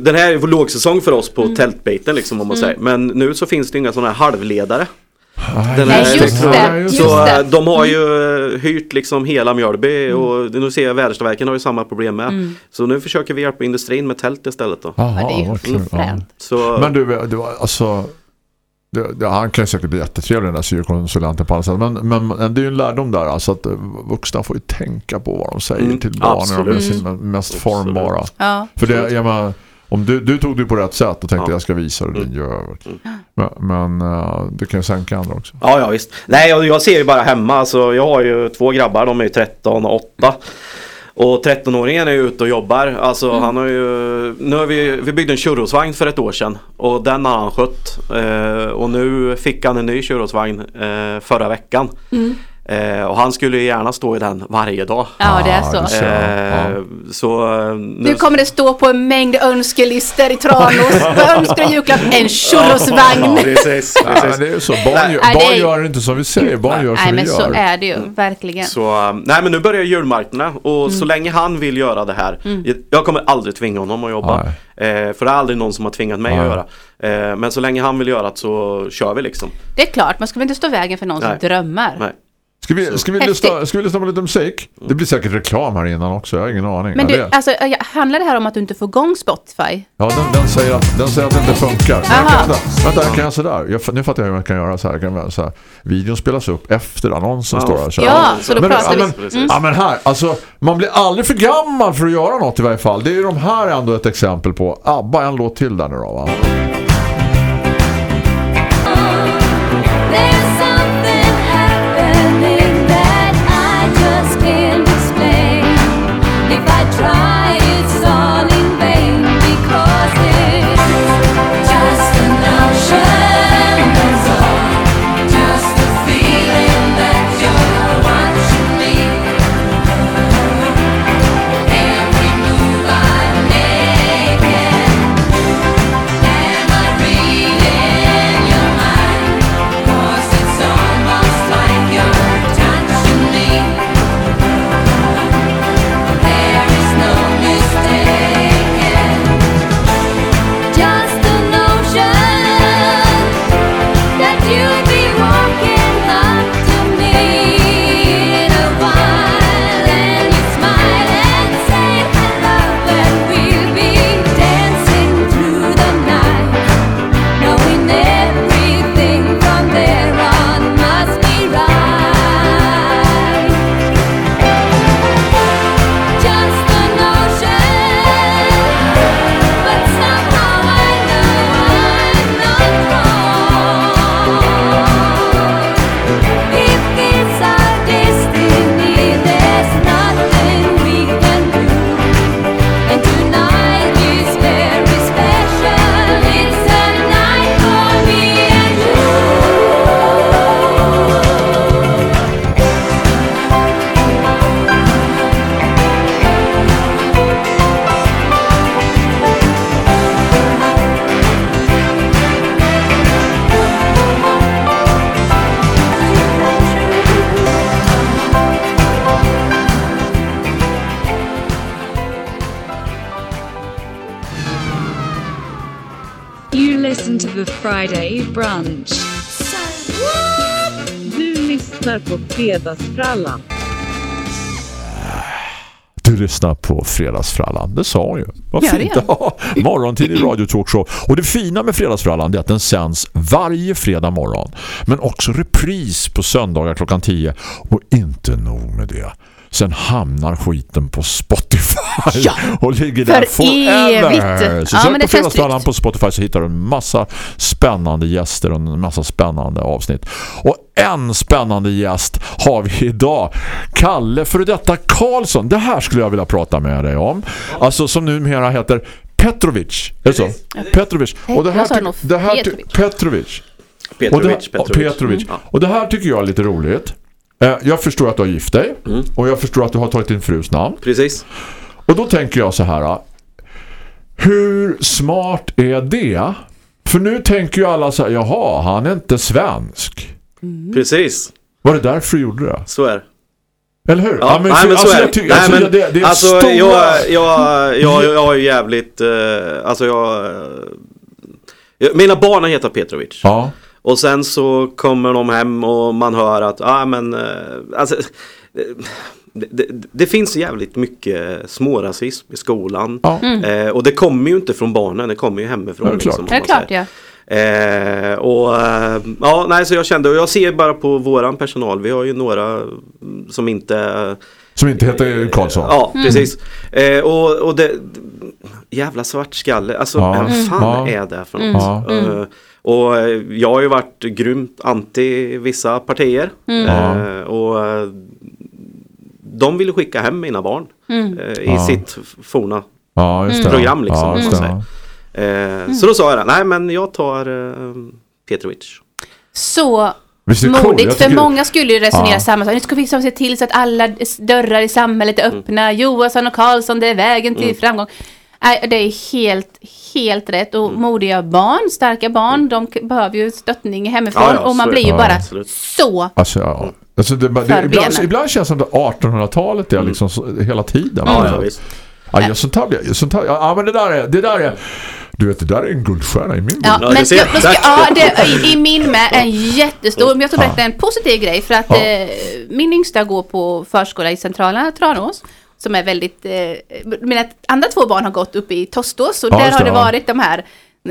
Den här är lågsäsong för oss Mm. på tältbiten liksom om man säger. Men nu så finns det inga sådana här halvledare. Den Nej, här- just det. Just Så det. Mm. eh, de har ju eh, hyrt liksom hela Mjölby och nu ser jag Väderstaverken har ju samma problem med. Mm. Så nu försöker vi hjälpa industrin med tält istället då. Jaha, Ja, det är ju. Så, Men du, var alltså... Det, det, han kan ju säkert bli jättetrevlig den där syokonsulenten på alla sätt. Men, men, men det är ju en lärdom där. Alltså att eh, vuxna får ju tänka på vad de säger Mm, till barnen. De är absolut. sin mest formbara. Ja. För det, jag menar, Om du, du tog det på rätt sätt och tänkte Ja. Mm. jag ska visa dig din jävel. Men, men eh, det kan ju sänka andra också. Ja, ja visst. Nej, jag, jag ser ju bara hemma. Alltså, jag har ju två grabbar, de är ju 13 och 8. Och 13-åringen är ute och jobbar. Alltså han har ju... Nu har vi, vi byggde en churrosvagn för ett år sedan. Och den har han skött. Eh, och nu fick han en ny churrosvagn eh, förra veckan. Eh, och han skulle ju gärna stå i den varje dag. Ja, det är Ah, så. Eh, Så eh, nu, Nu kommer det stå på en mängd önskelistor i Tranås. Vad önskar du julklapp? En churrosvagn. Ja, precis, Ja, precis. men det är så. Barn, Nej. gör, Nej, det barn gör inte som vi säger. Barn gör som Nej, vi men gör. så är det ju. Verkligen. Så, eh, nej men nu börjar julmarknaderna och Mm. så länge han vill göra det här. Jag kommer aldrig tvinga honom att jobba. Eh, för det är aldrig någon som har tvingat mig Nej. att göra. Eh, men så länge han vill göra det så kör vi liksom. Det är klart, man ska väl inte stå i vägen för någon som Nej. drömmar. Ska vi, ska, vi lyssna, ska vi lyssna på lite musik? Det blir säkert reklam här innan också. Jag har ingen aning. Men du, det- alltså, handlar det här om att du inte får igång Spotify? Ja, den, den, säger att, den säger att det inte funkar. Men kan, vänta, vänta, jag kan jag sådär. Jag, nu fattar jag hur man kan göra så här. Jag kan göra så här. Videon spelas upp efter annonsen Ja. står där. Så här. Ja, så då men, pratar ja, vi. men, ja, men här, alltså, man blir aldrig för gammal för att göra något i varje fall. Det är ju de här ändå ett exempel på. ABBA, en låt till där nu då va? Lyssnar på Fredagsfrallan. Du lyssnar på Fredagsfrallan. Det sa hon ju. Vad Ja, fint. Ja, morgontid i Radio Talkshow. Och det fina med Fredagsfrallan är att den sänds varje fredag morgon. Men också repris på söndagar klockan 10. Och inte nog med det. Sen hamnar skiten på Spotify. Ja. Och ligger där För forever. evigt. Så Ja, sök på Fredagsfrallan på Spotify så hittar du en massa spännande gäster och en massa spännande avsnitt. Och en spännande gäst har vi idag. Kalle för detta Karlsson. Det här skulle jag vilja prata med dig om. Alltså som numera heter Petrovic. Är det så? Petrovic. Och det här, det här Petrovic. Petrovic. Och det, Petrovic, ja. Ja. Och det här tycker jag är lite roligt. Eh, Jag förstår att du har gift dig. Mm. Och jag förstår att du har tagit din frus namn. Precis. Och då tänker jag så här. Hur smart är det? För nu tänker ju alla så här, jaha, han är inte svensk. Precis. Var det därför du gjorde det? Så är det. Eller hur? Ja, nej för- men så alltså, är jag det. Nej, alltså, men, det, det är alltså, stora... jag, jag, jag, jag har ju jävligt, eh, alltså jag, eh, mina barn heter Petrovic. Ja. Och sen så kommer de hem och man hör att, ja ah, men, eh, alltså, det, det, det finns jävligt mycket smårasism i skolan. Ja. Mm. Eh, och det kommer ju inte från barnen, det kommer ju hemifrån. Ja, det är klart. om Det är klart, ja. Eh, och eh, ja, nej så jag kände, och jag ser bara på våran personal, vi har ju några mm, som inte Som inte heter Karlsson. Ja, Mm. precis. Eh, och, och det, jävla svartskalle, alltså Ja. vad fan Ja. är det för Mm. något? Och eh, jag har ju varit grymt anti vissa partier. Mm. Eh, och eh, de ville skicka hem mina barn Mm. eh, i Ja. sitt forna Ja, just det. program liksom. Ja. Eh, Mm. Så då sa jag det, nej men jag tar eh, Petrovic. Så modigt, för många skulle ju resonera Ja. samma sak. Nu ska vi liksom se till så att alla dörrar i samhället är öppna. Johansson och Karlsson, det är vägen till framgång. Nej, det är helt, helt rätt. Och modiga barn, starka barn, de k- behöver ju stöttning hemifrån. Ja, ja, och man blir ju Ja, bara absolut. så Alltså, ja. Alltså det, det, ibland, ibland känns det som att 1800-talet är liksom så, hela tiden. Ja, Alltså. ja, visst. Ja, ja, sånt här, sånt här, ja, men det där är, det där är, du vet, det där är en guldstjärna i min Ja, men jag, då ska, ja, det, i, i min med en jättestor, men jag ska berätta en positiv grej för att Ja. eh, min yngsta går på förskola i centrala Tranås som är väldigt, eh, mina andra två barn har gått upp i Tostås och Ja, där har det, varit de här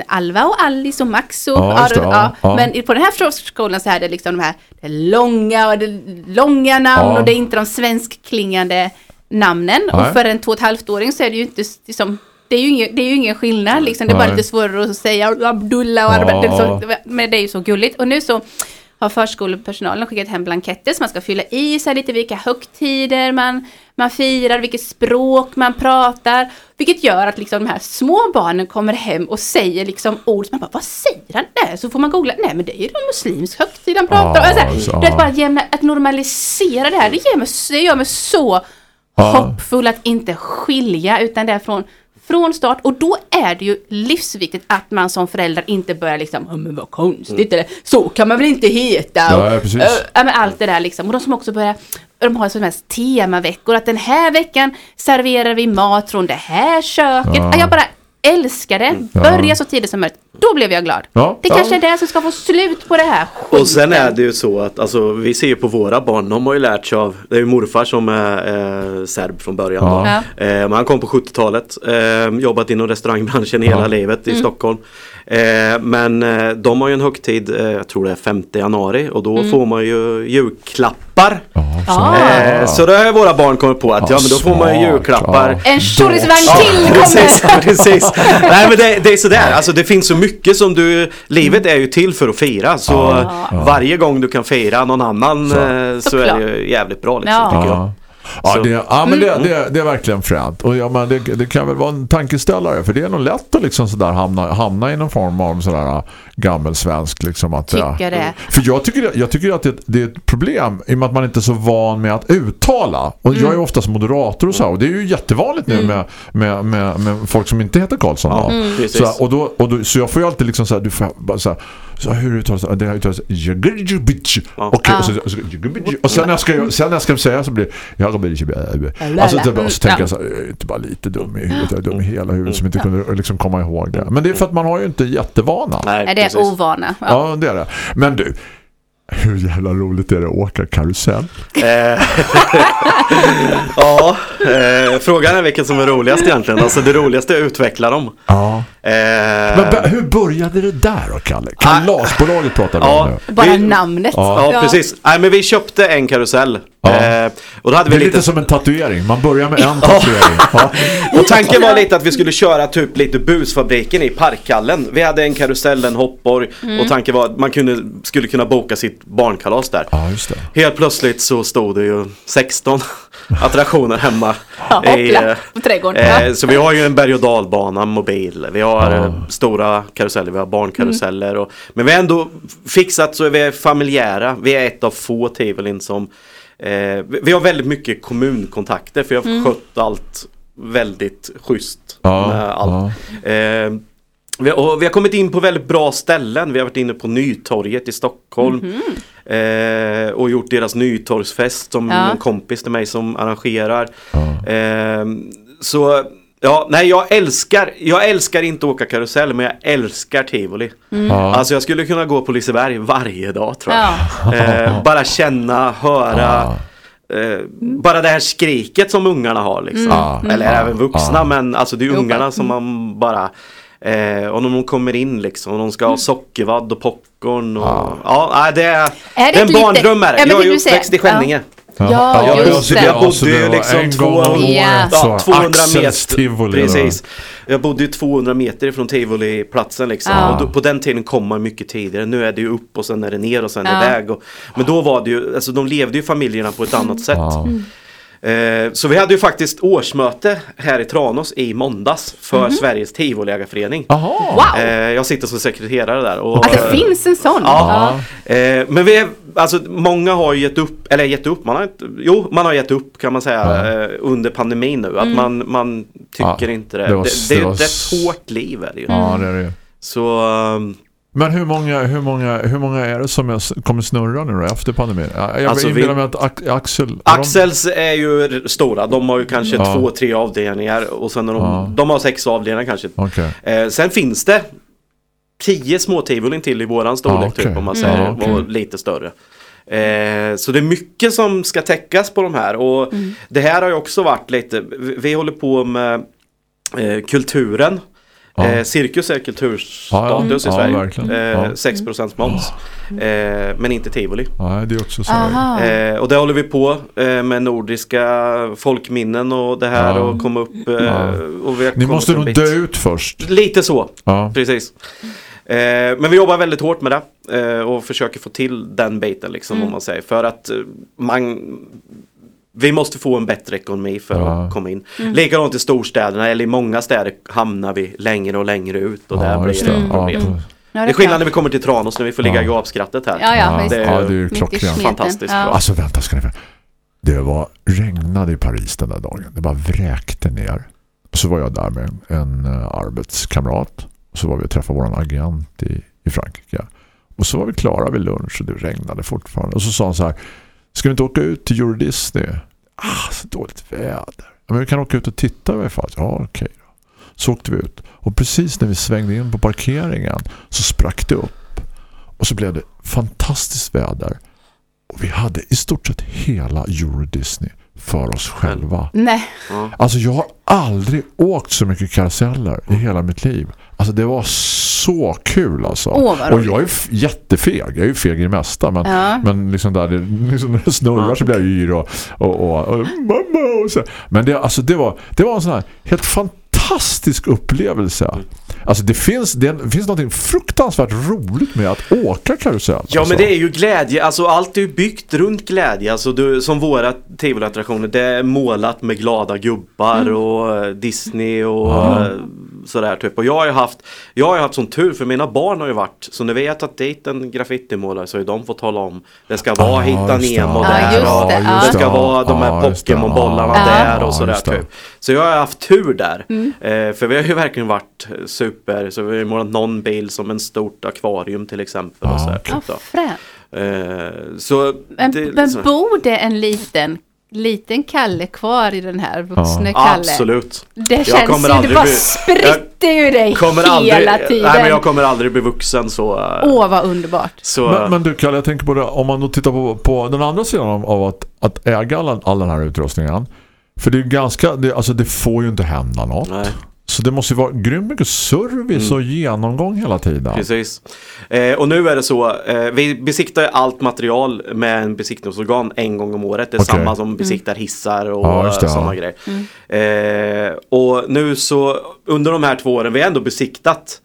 Alva och Alice och Max och Ja, det, ja, ja. Men på den här förskolan så är det liksom de här det långa och det långa namn och det är inte de svenskklingande namnen. Nej. Och för en två och ett halvt åring så är det ju inte liksom det är ju ingen, det är ju ingen skillnad liksom. Det är bara lite svårare att säga Abdullah och. Arba, så, men det är ju så gulligt. Och nu så har förskolepersonalen skickat hem blanketter som man ska fylla i sig lite vilka högtider man, man firar, vilket språk man pratar. Vilket gör att liksom de här små barnen kommer hem och säger liksom ord som man bara, vad säger han? Nej, så får man googla, nej men det är ju en muslimsk högtid han pratar om. Ja, Alltså, så- du vet, bara jämna, att normalisera det här, det, ger mig, det gör mig så Ja. hoppfull att inte skilja utan det är från från start och då är det ju livsviktigt att man som förälder inte börjar liksom, "Ja, men vad konstigt, eller så kan man väl inte heta. Mm. Ja, och, precis. ö, ja, men allt det där liksom. Och de som också börjar, de har sådana här temaveckor, att den här veckan serverar vi mat från det här köket. Ja. Jag bara älskar det. Börja så tidigt som möjligt. Då blev jag glad. Ja, Det ja. kanske är det som ska få slut på det här Och sen skiten. är det ju så att alltså, vi ser ju på våra barn, de har ju lärt sig av, det är ju morfar som är eh, serb från början. Då. Ja. Eh, men han kom på 70-talet, eh, jobbat inom restaurangbranschen hela Ja. livet Mm. i Stockholm. Eh, men eh, de har ju en högtid, eh, jag tror det är 5 januari och då Mm. får man ju julklappar. Ah. Eh, så då har våra barn kommit på att ja, Ja, men då får man ju julklappar. En tjorisvagn Ja, till kommer! precis, precis. Nej men det, det är sådär, alltså det finns så mycket som du, livet är ju till för att fira så varje gång du kan fira någon annan Så. eh, så, är det ju jävligt bra liksom, Ja. tycker jag. Ja. Så- det, ja men det, det, det är verkligen fränt. Och ja, men det, det kan väl vara en tankeställare för det är nog lätt att liksom sådär hamna, hamna i någon form av sådär gammelsvensk liksom att, ja. Tycker det. För jag tycker, jag tycker att det, det är ett problem i och med att man inte är så van med att uttala. Och jag är ju oftast moderator och så och det är ju jättevanligt nu med, med, med, med folk som inte heter Karlsson. Ja. Mm. Så, och då, och då, så jag får ju alltid liksom så här, du får bara så här, så hur uttalas det? Det här uttalas Ja. Okej, och, så, Ja. sen när jag ska, sen när jag ska säga så blir det alltså, typ, och så tänker jag så här, inte bara lite dum i huvudet, jag är dum i hela huvudet som inte kunde liksom komma ihåg det. Men det är för att man har ju inte jättevana. Nej, det precis. ovana. Ja. Ja, det är det. Men du, hur jävla roligt är det att åka karusell? Eh, ja, eh, frågan är vilken som är roligast egentligen. Alltså det roligaste är att utveckla dem. Ja. Eh, Men hur började det där då, Kalle? Kalasbolaget pratar vi Ja. om nu. Bara Vi- namnet. Ja, precis. Nej, men vi köpte en karusell. Ja. Eh, och då hade Det vi är lite... lite som en tatuering. Man börjar med en tatuering. Ja. Och tanken var lite att vi skulle köra typ lite busfabriken i parkhallen. Vi hade en karusell, en hoppborg och tanken var att man kunde, skulle kunna boka sitt barnkalas där. ja, just det. Helt plötsligt så stod det ju 16 attraktioner hemma. Ja, i, eh, på trädgården. eh, så vi har ju en berg- och dalbana mobil. Vi har Ja. eh, stora karuseller, vi har barnkaruseller. Och, men vi har ändå fixat så är vi familjeära. Vi är ett av få tivolin som eh, vi- har väldigt mycket kommunkontakter för jag har skött allt väldigt schysst. Ja, med allt. Eh, vi, har, och vi har kommit in på väldigt bra ställen. Vi har varit inne på Nytorget i Stockholm. Eh, och gjort deras Nytorgsfest som Ja. en kompis till mig som arrangerar. Ja. Eh, så ja, nej jag älskar, jag älskar inte att åka karusell men jag älskar tivoli. Ja. Alltså jag skulle kunna gå på Liseberg varje dag tror jag. Ja. Eh, bara känna, höra. Eh, bara det här skriket som ungarna har liksom. Ja. Eller Ja. även vuxna Ja. men alltså det är ungarna mm. som man bara Eh, och när de kommer in liksom, och de ska ha sockervadd och popcorn och ja, nej, det är, Är det är en barndröm är det. Ja, Jag är uppväxt i Skänninge. Ja, jag, just det. jag bodde Alltså, ju liksom en gång om 200, Ja. ja, så 200 Axels meter. tivoli, Precis. Jag bodde ju 200 meter ifrån Tivoli-platsen liksom. Ja. Och då, på den tiden kom man mycket tidigare. Nu är det ju upp och sen är det ner och sen Ja. iväg. Och, men då var det ju, alltså de levde ju familjerna på ett annat sätt. Ja. Eh, så vi hade ju faktiskt årsmöte här i Tranås i måndags för Sveriges Tivoliägarförening. Jaha. Wow! Eh, jag sitter som sekreterare där. Och, Att det finns en sån? Ja. Eh, men vi är, alltså många har ju gett upp, eller gett upp, man har jo man har gett upp kan man säga eh, under pandemin nu. Att man, man tycker Ja, inte det. det var- Det, det, är det ju var ett hårt liv är det ju. Ja, det är det. Så um, Men hur många, hur, många, hur många är det som är, kommer snurra nu då efter pandemin? Jag, jag Alltså, inbillar vi- mig att Axel... har de- Axels är ju stora, de har ju kanske Ja. två, tre avdelningar och sen har de, Ja. de har sex avdelningar kanske. Okej. Eh, sen finns det tio små tivolin till i våran storlek Ja, okej. typ om man säger Ja, okej. och lite större. Eh, så det är mycket som ska täckas på de här och det här har ju också varit lite, vi, vi håller på med eh, kulturen. Ja. Eh, cirkus är kulturstatus Ja, ja. i Sverige. Ja, verkligen. Eh, Ja. 6% moms. Eh, men inte tivoli. Nej, det är också så. Aha. Eh, och det håller vi på eh, med nordiska folkminnen och det här Ja. och komma upp. Eh, Ja. och Ni måste nog dö ut först. Lite så, Ja. precis. Eh, men vi jobbar väldigt hårt med det eh, och försöker få till den biten liksom om man säger. För att man vi måste få en bättre ekonomi för Ja. att komma in. Likadant i storstäderna eller i många städer hamnar vi längre och längre ut och där Ja, just blir det problem. Ja, Det är skillnad när vi kommer till Tranås när vi får ligga Ja. i gapskrattet här. Ja, ja, det är ja, ju det är klockrent. Fantastiskt ja. bra. Alltså vänta ska ni Det var regnade i Paris den där dagen. Det bara vräkte ner. Så var jag där med en, en eh, arbetskamrat. Och så var vi och träffade vår agent i, i Frankrike. Och så var vi klara vid lunch och det regnade fortfarande. Och så sa han så här, ska vi inte åka ut till Euro Disney? Ah, så dåligt väder. Men vi kan åka ut och titta i alla fall. Ja, okej då. Så åkte vi ut. Och precis när vi svängde in på parkeringen så sprack det upp. Och så blev det fantastiskt väder. Och vi hade i stort sett hela Euro Disney för oss själva. Nej, Alltså jag har aldrig åkt så mycket karuseller i hela mitt liv. Alltså det var så kul alltså. Åh, och jag är jättefeg. Jag är ju feg i det mesta. Men, Ja. men liksom där det, liksom när det snurrar så blir jag yr och, och, och, och mamma och så. Men det, alltså det, var, det var en sån här helt fantastisk upplevelse. Alltså det finns, det finns något fruktansvärt roligt med att åka karusell. Ja alltså. men det är ju glädje, alltså allt är ju byggt runt glädje. Alltså du, som våra tivoliattraktioner, det är målat med glada gubbar Mm. och eh, Disney och Ja. eh, sådär typ. Och jag har ju haft, jag har haft sån tur för mina barn har ju varit, så när vi har tagit dit en graffitimålare så har ju de fått tala om, det ska vara Ja, Hitta det. Nemo Ja, där just och det, det, ja. ska vara de här det. Pokémon-bollarna Ja. där och sådär det. typ. Så jag har haft tur där. Mm. Eh, för vi har ju verkligen varit super, så vi har målat någon bil som en stort akvarium till exempel. och Ja, sådär, okej. typ ja, då. Eh, så Men, det, men så, bor det en liten, liten Kalle kvar i den här vuxne Kalle? absolut. Det Jag känns kommer ju, det bara bli- spritter ju dig Kommer hela aldrig, tiden. nej, men jag kommer aldrig bli vuxen så. eh, Åh, vad underbart. så Men, men du Kalle, jag tänker på det, om man då tittar på, på den andra sidan av, av att, att äga all, all den här utrustningen. För det är ju ganska, det, alltså det får ju inte hända något. nej, Så det måste ju vara grymt mycket service och genomgång hela tiden. precis. Eh, och nu är det så, eh, vi besiktar allt material med en besiktningsorgan en gång om året. Det är Okej. samma som besiktar hissar och Ja, eh, sådana ja. grejer. Eh, och nu så, under de här två åren, vi har ändå besiktat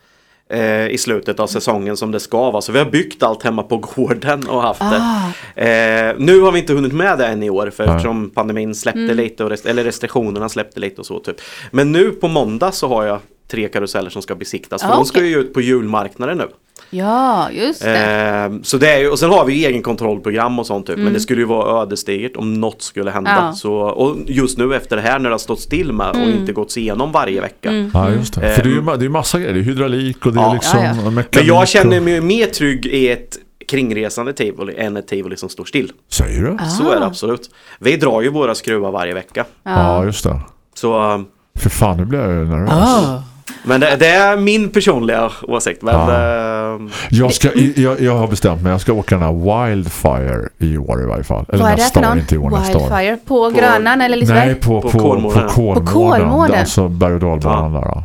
eh, i slutet av säsongen som det ska vara. Så vi har byggt allt hemma på gården och haft det. Ah. Eh, nu har vi inte hunnit med det än i år för Nej. eftersom pandemin släppte Mm. lite och rest- eller restriktionerna släppte lite och så typ. Men nu på måndag så har jag tre karuseller som ska besiktas för Ah, de ska ju ut på julmarknaden nu. Ja, just det. Eh, så det är ju, och sen har vi ju egen kontrollprogram och sånt typ. Men det skulle ju vara ödesdigert om något skulle hända. Mm. Ja. Så, och just nu efter det här när det har stått still med och Mm. inte gått igenom varje vecka. Ja, just det. För det är ju ma- det är massa grejer. Det är hydraulik och det är Ja. liksom Ja, ja. Men jag känner och... mig mer trygg i ett kringresande tivoli än ett tivoli som står still. Säger du? Så är det absolut. Vi drar ju våra skruvar varje vecka. Ja, just det. Så, eh, För fan, nu blir jag nervös. Ah. Men det, det är min personliga åsikt. Men, eh, Jag, ska, jag, jag har bestämt mig. Jag ska åka den här Wildfire i år i varje fall. Eller Vad är det nästa för år, någon? inte i år, nästa år. Wildfire på, Grönan eller Liseberg? Nej, på, På på, på, Kolmården. På Kolmården? Alltså berg- och dalbanan där. ja.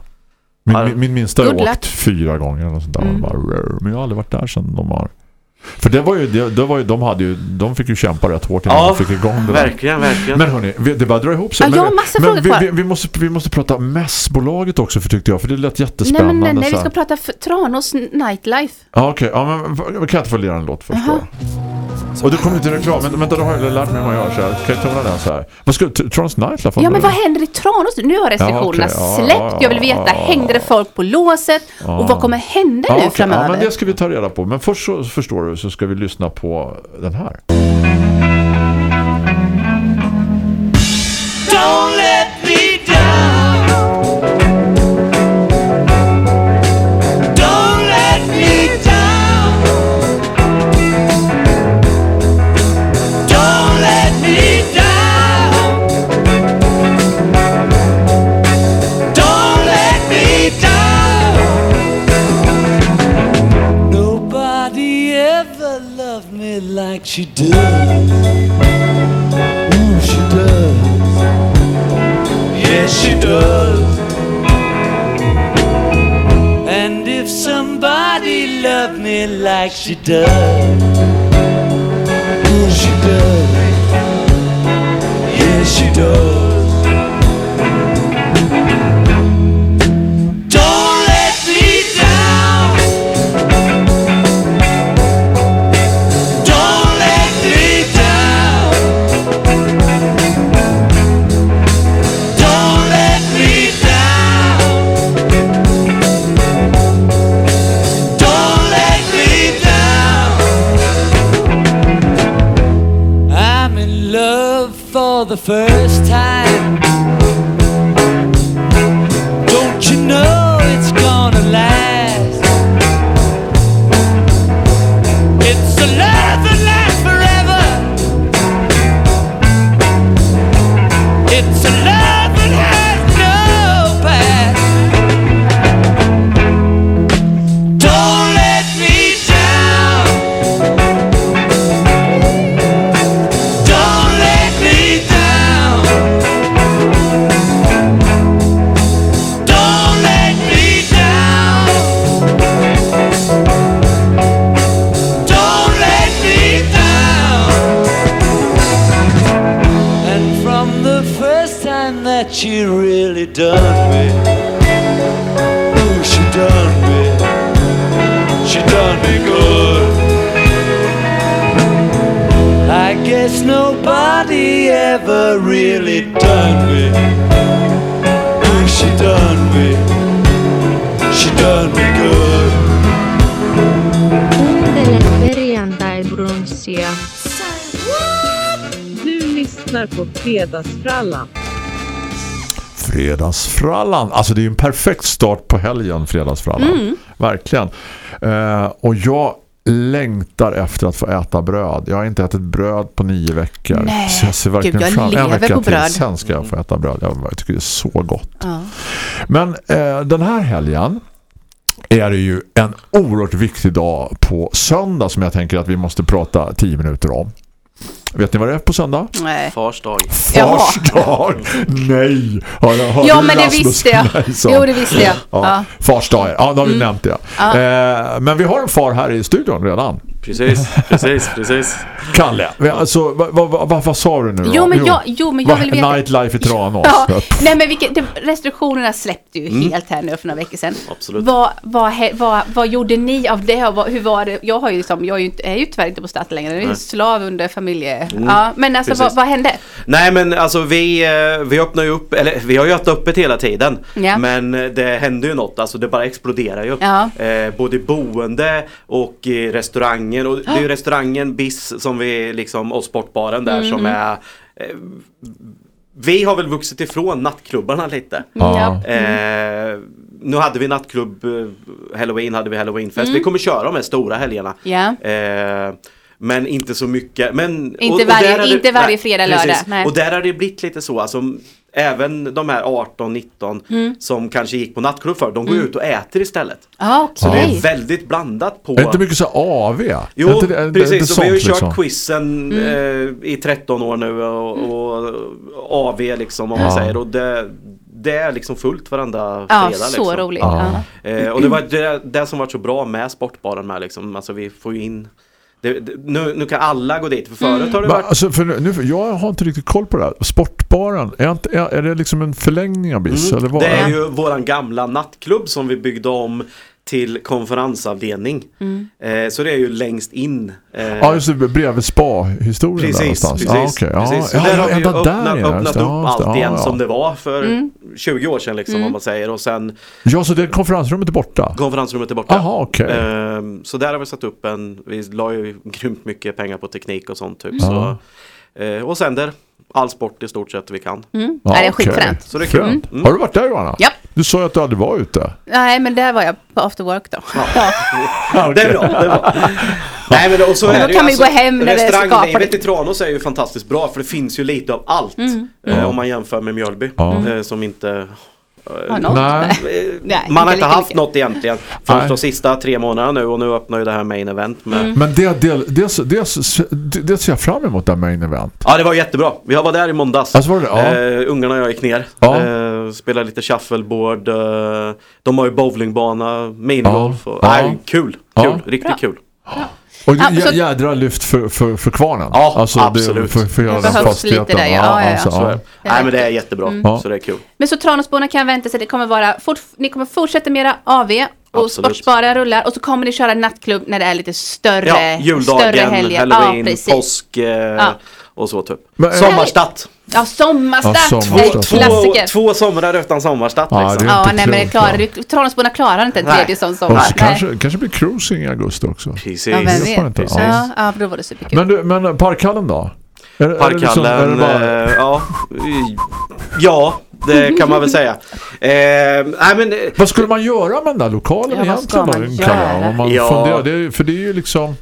Min, Ja. min, min minsta har luck. åkt fyra gånger eller sånt där. Mm. Bara, men jag har aldrig varit där sedan de har för det var ju, det, det var ju de hade ju de fick ju kämpa rätt hårt innan Ja, de fick igång det där. Verkligen, verkligen. Men hörni, vi- det bara drar ihop sig. Ja, men jag har massa men frågor vi, kvar. vi, vi, måste, vi måste prata mässbolaget också för tyckte jag, för det lät Nej, jättespännande. men nej, nej, vi ska prata för Tranås nightlife. Ja, okej. Ja, men kan jag inte få lira en låt först Jaha. då? Och du kommer till reklam. Men vänta, då har jag lärt mig hur man gör så här. Kan jag tona den så här? Vad ska T- Trons Nightlife? Ja, men vad händer i Tranås? Nu har restriktionerna Ja. Ja, släppt. ja, Jag vill veta, ja, hängde det folk på låset? Ja. Och vad kommer hända Ja, nu okej. framöver? Ja, men det ska vi ta reda på. Men först så förstår du så ska vi lyssna på den här. Like she does. Ooh, she does. Yes, she does. Fredagsfrallan. Alltså det är ju en perfekt start på helgen, fredagsfrallan. Mm. Verkligen. Eh, och jag längtar efter att få äta bröd. Jag har inte ätit bröd på nio veckor. Nej, så jag ser verkligen gud, jag fram en vecka på till. Sen ska jag få äta bröd. Jag tycker det är så gott. Ja. Men eh, den här helgen är det ju en oerhört viktig dag på söndag som jag tänker att vi måste prata tio minuter om. Vet ni vad det är på söndag? Nej. Fars dag. Fars dag! Nej! Har, har Ja, men det Rasmus? visste jag. Nej. Jo, det visste jag. Ja. Ja. Mm. Fars dag, ja, då har vi nämnt det. Ja. Eh, men vi har en far här i studion redan. Precis, precis, precis. Kalle, alltså, vad, vad, vad, vad sa du nu då? Jo, men jag, jo, men jag vill veta... Nightlife i Tranås. Ja, nej men vilket, det, restriktionerna släppte ju Mm. helt här nu för några veckor sedan. Absolut. Vad, vad, vad, vad gjorde ni av det? Och vad, hur var det? Jag, har ju liksom, jag är ju, är ju tyvärr inte på stat längre. Jag är ju slav under familje... Ja, men alltså vad, vad hände? Nej men alltså vi, eh, vi öppnar ju upp, eller vi har ju haft öppet hela tiden. Ja. Men eh, det händer ju något, alltså det bara exploderar ju. Ja. Eh, både i boende och i restaurangen. Och det är ju restaurangen BIS som vi liksom, och sportbaren där Mm, som är eh, Vi har väl vuxit ifrån nattklubbarna lite. Ja. Eh, nu hade vi nattklubb, eh, Halloween hade vi Halloweenfest. Mm. Vi kommer köra de här stora helgerna. Ja. Eh, men inte så mycket. Men, Inte där varje- har inte varje nej, fredag, lördag, nej. Och där har det blivit lite så. Alltså, även de här 18-19 Mm. som kanske gick på nattklubb för, de går ut och äter istället. Ja, Så det är väldigt blandat på... Är det inte mycket så AV? Jo, Är inte det- är det precis. inte och vi har ju sånt, kört liksom? quizen Mm. eh, i 13 år nu och, och AV liksom om man Ja. säger. Och det, det är liksom fullt varenda Ja, fredag. så liksom. roligt. Ja. Ja. Eh, och det var det, det som var så bra med sportbaren med liksom. Alltså vi får ju in det, det, nu, nu kan alla gå dit för förut Mm. har det varit alltså, för nu, för jag har inte riktigt koll på det här. Sportbaren, är, inte, är, är det liksom en förlängning av BIS? Eller vad? Mm. Det är ju våran gamla nattklubb som vi byggde om till konferensavdelning. Mm. Eh, så det är ju längst in. Eh, Ja, just det, bredvid spa-historien där Precis, någonstans. precis. ja, okej. precis. Ja, där har vi öppnat, där, öppnat upp. Ja, allt igen Ja, som ja. det var för Mm. 20 år sedan liksom om man säger. Och sen Ja, så det konferensrummet är borta? konferensrummet är borta. Jaha, okej. Ehm, så där har vi satt upp en, vi la ju grymt mycket pengar på teknik och sånt typ. Så, eh, och sänder all sport i stort sett vi kan. Mm. Ja, det är skitfränt. Så det är kul. Mm. Har du varit där Johanna? Ja. Du sa ju att du aldrig var ute. Nej, men där var jag på after work då. Ja. Det är bra. Det är bra. Nej men och så Men är då det kan vi gå hem när det skapligt. i Tranås är ju fantastiskt bra för det finns ju lite av allt. Mm. Eh, om man jämför med Mjölby. Ja. Eh, som inte Har något? Nej. Eh, Man har inte haft mycket. något egentligen Nej. de sista tre månaderna nu och nu öppnar ju det här main event med Mm. Men det, det, det, det, det, det ser jag fram emot, det här main event. Ja det var jättebra. Vi var där i måndags. Alltså var det det? Ja. Eh, ungarna och jag gick ner. Ja. Eh, spelade lite shuffleboard. Eh, de har ju bowlingbana, minigolf. Och, Ja. Nej, kul. Ja. Kul. Riktigt Bra. kul. Och det Ja, jädra lyft för, för, för kvarnen. Ja, alltså Det, absolut. för, för hela Det den behövs fastigheten. lite där, ja. Ja, ja, ja. alltså, det. Ja. Nej men det är jättebra. Ja. Så det är kul. Men så Tranåsborna kan vänta sig, det kommer vara, fort, ni kommer fortsätta med era AV och Absolut. rullar och så kommer ni köra nattklubb när det är lite större, Ja, större juldagen, helger. halloween, ja, påsk eh, och så typ. Men, eh, Sommarstadt. Ja, sommarstart, Ja, sommarstart. Två, klassiker. två somrar utan sommarstart Ja, liksom. det är Ja, nej men det klarar ja. du. Tranåsborna klarar inte en tredje sån sommar. så kanske, kanske blir cruising i augusti också. Precis. Ja, vet. Precis. Ja, ja, då var det superkul. Men, du, men parkhallen då? Är, det- är det liksom- är Parkhallen, det bara- eh, ja. Ja, det kan man väl säga. Eh, nej men, eh, Vad skulle man göra med den där lokalen Ja, vad ska egentligen? man göra? Om man Ja. funderar, det är, för det är ju liksom...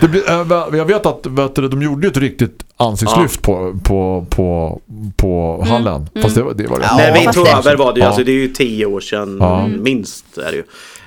Det blir, äh, jag vet att vet du, de gjorde ju ett riktigt ansiktslyft på, på, på, på hallen. Fast det, var- det var rätt. när vi fast tog det- över var det ju, Ja. alltså det är ju tio år sedan Ja. minst är det ju.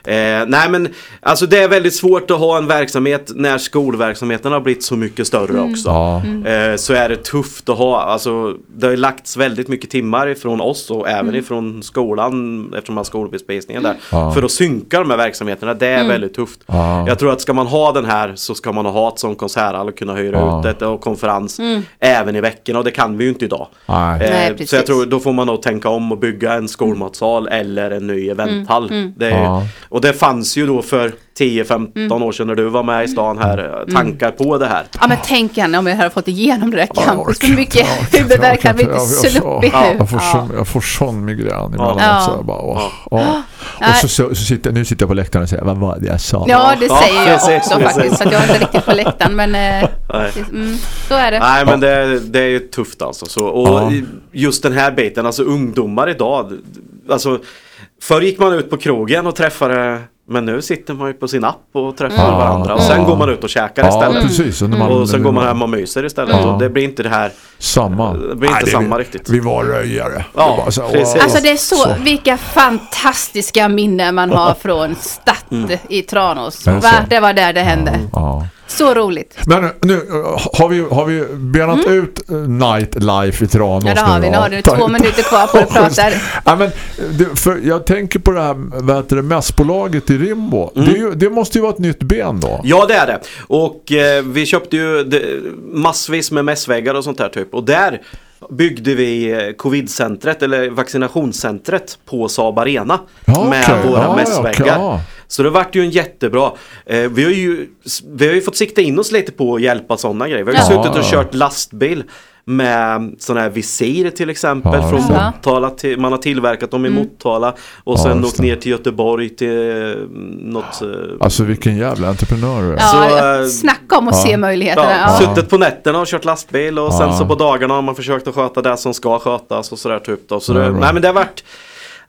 Eh, nej men alltså det är väldigt svårt att ha en verksamhet när skolverksamheten har blivit så mycket större också. Ja. Eh, så är det tufft att ha, alltså det har ju lagts väldigt mycket timmar ifrån oss och även ifrån skolan eftersom man har skolbespisningen där. För att synka de här verksamheterna, det är väldigt tufft. Ja. Jag tror att ska man ha den här så ska man ha ett som konserthall och kunna hyra ut det och konferens även i veckorna och det kan vi ju inte idag. Eh, Nej, så jag tror då får man nog tänka om och bygga en skolmatsal eller en ny eventhall. Det är. Och det fanns ju då för 10-15 år sedan när du var med i stan här eh, tankar på det här. Ja men tänk gärna om jag hade fått igenom det där campus. orkar Hur mycket huvudvärk hade vi inte. sluppit ja, nu. Jag får, Ja. sån, jag får sån migrän emellanåt. Ja. Så jag bara, åh, åh. Och så, så, så sitter, nu sitter jag på läktaren och säger, vad var det jag sa? Ja, det Ja, säger jag också faktiskt. Så jag är inte riktigt på läktaren, men eh, mm, så är det. Nej men det, det är ju tufft alltså. Så, och Ja. just den här biten, alltså ungdomar idag. Alltså, förr gick man ut på krogen och träffade men nu sitter man ju på sin app och träffar Ja, varandra och sen ja. går man ut och käkar Ja, istället. precis. Och, man, Och sen går man hem och myser istället Ja. och det blir inte det här Samma. Det blir inte Nej, samma vi, riktigt. Vi var röjare. Ja, så, precis. Alltså det är så, vilka fantastiska minnen man har från Stadt Mm. i Tranås. Va? så? Det var där det hände. Ja. Så roligt. Men nu har vi, har vi benat ut eh, nightlife i Tranås Mm. Ja det har vi. Nu har du två minuter kvar på att prata. Ja, men, det, för jag tänker på det här vad heter det, mässbolaget i Rimbo. Mm. Det, det måste ju vara ett nytt ben då. Ja det är det. Och eh, vi köpte ju massvis med mässväggar och sånt där typ. Och där byggde vi eh, covidcentret eller vaccinationscentret på Saab Arena. Ja, med okej. våra Ja, mässväggar. okej, ja. Så det vart ju en jättebra. Eh, vi, har ju, vi har ju fått sikta in oss lite på att hjälpa sådana grejer. Vi har ju Ja. suttit och Ja. kört lastbil med sådana här visir till exempel Ja, från. Motala till, man har tillverkat dem i Mm. Motala och Ja, sen just åkt ner till Göteborg till eh, något eh, Alltså vilken jävla entreprenör du är. Ja, Så, eh, snacka om att ja. se möjligheterna. Ja, Ja. Suttit på nätterna och kört lastbil och sen Ja. så på dagarna har man försökt att sköta det som ska skötas och sådär typ då. Så Ja, det, nej men det har varit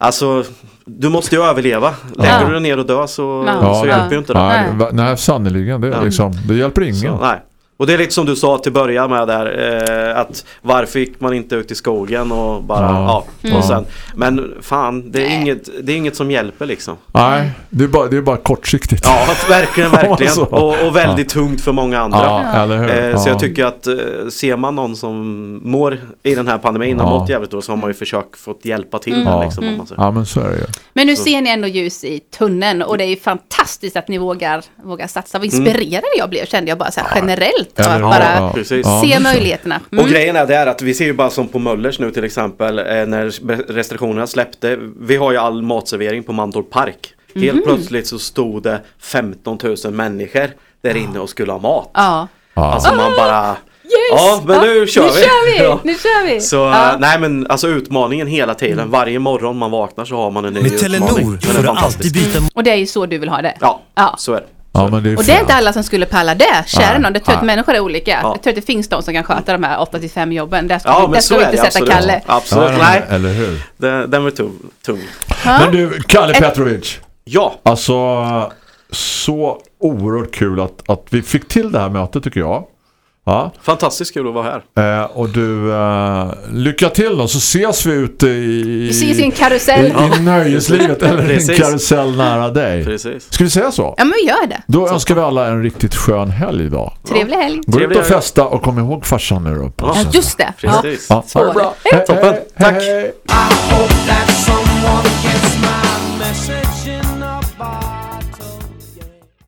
Alltså Du måste ju överleva. Lägger Ja. du dig ner och dör så, Ja. så Ja. hjälper ju inte det. Nej, Nej. sannoliken. Det, liksom, det hjälper ingen. Så, nej. Och det är lite som du sa till början med där eh, att varför gick man inte ut i skogen och bara Ja. ja, och sen men fan det är inget det är inget som hjälper liksom. Nej, det är bara, det är bara kortsiktigt. Ja, verkligen verkligen Så. och, och väldigt tungt för många andra. Ja, eller hur? Eh, Så Ja. jag tycker att eh, ser man någon som mår i den här pandemin Ja. mått jävligt då så har man ju försökt fått hjälpa till Mm. den Ja. liksom. Om man säger. Ja, men så är det ju. Men nu ser ni ändå ljus i tunneln och det är ju fantastiskt att ni vågar, vågar satsa. Vad inspirerad jag blev kände jag bara så här generellt. Av Eller att bara Ja. Ja, se möjligheterna. Och Mm. grejen är det är att vi ser ju bara som på Möllers nu till exempel eh, när restriktionerna släppte. Vi har ju all matservering på Mantorp Park. Helt Mhm. plötsligt så stod det 15 000 människor där inne och skulle ha mat. Ja. Ja. Alltså man bara Yes! Ja men nu kör nu vi! kör vi! Ja. Nu kör vi! Så ja. eh, nej men alltså utmaningen hela tiden. Varje morgon man vaknar så har man en ny Med utmaning. Telenor Den är får du alltid byta Och det är ju så du vill ha det. Ja, Ja. så är det. Ja, men det är Och det är inte alla som skulle palla det, kära Nej, någon. Det tror jag att människor är olika. Ja. Jag tror att det finns de som kan sköta de här 8-5 jobben. Där ska, Ja vi, där ska inte sätta absolut. Kalle. Absolut. Ja, Nej, Eller hur? den, den var tung. tung. Men du, Kalle Ett- Petrovic. Ja, Alltså, så oerhört kul att, att vi fick till det här mötet tycker jag. Ja. Fantastiskt kul att vara här. Eh, och du, eh, lycka till då så ses vi ute i... Vi ses i en karusell. I, i nöjeslivet eller i en karusell nära dig. Precis. Ska vi säga så? Ja, men gör det. Då så. önskar vi alla en riktigt skön helg idag. Trevlig helg. Gå Trevlig ut och festa och kom ihåg farsan nu då. Ja, just det. Precis. Ja. Ja. Ha det bra. Hej. Toppen. Hej. Tack.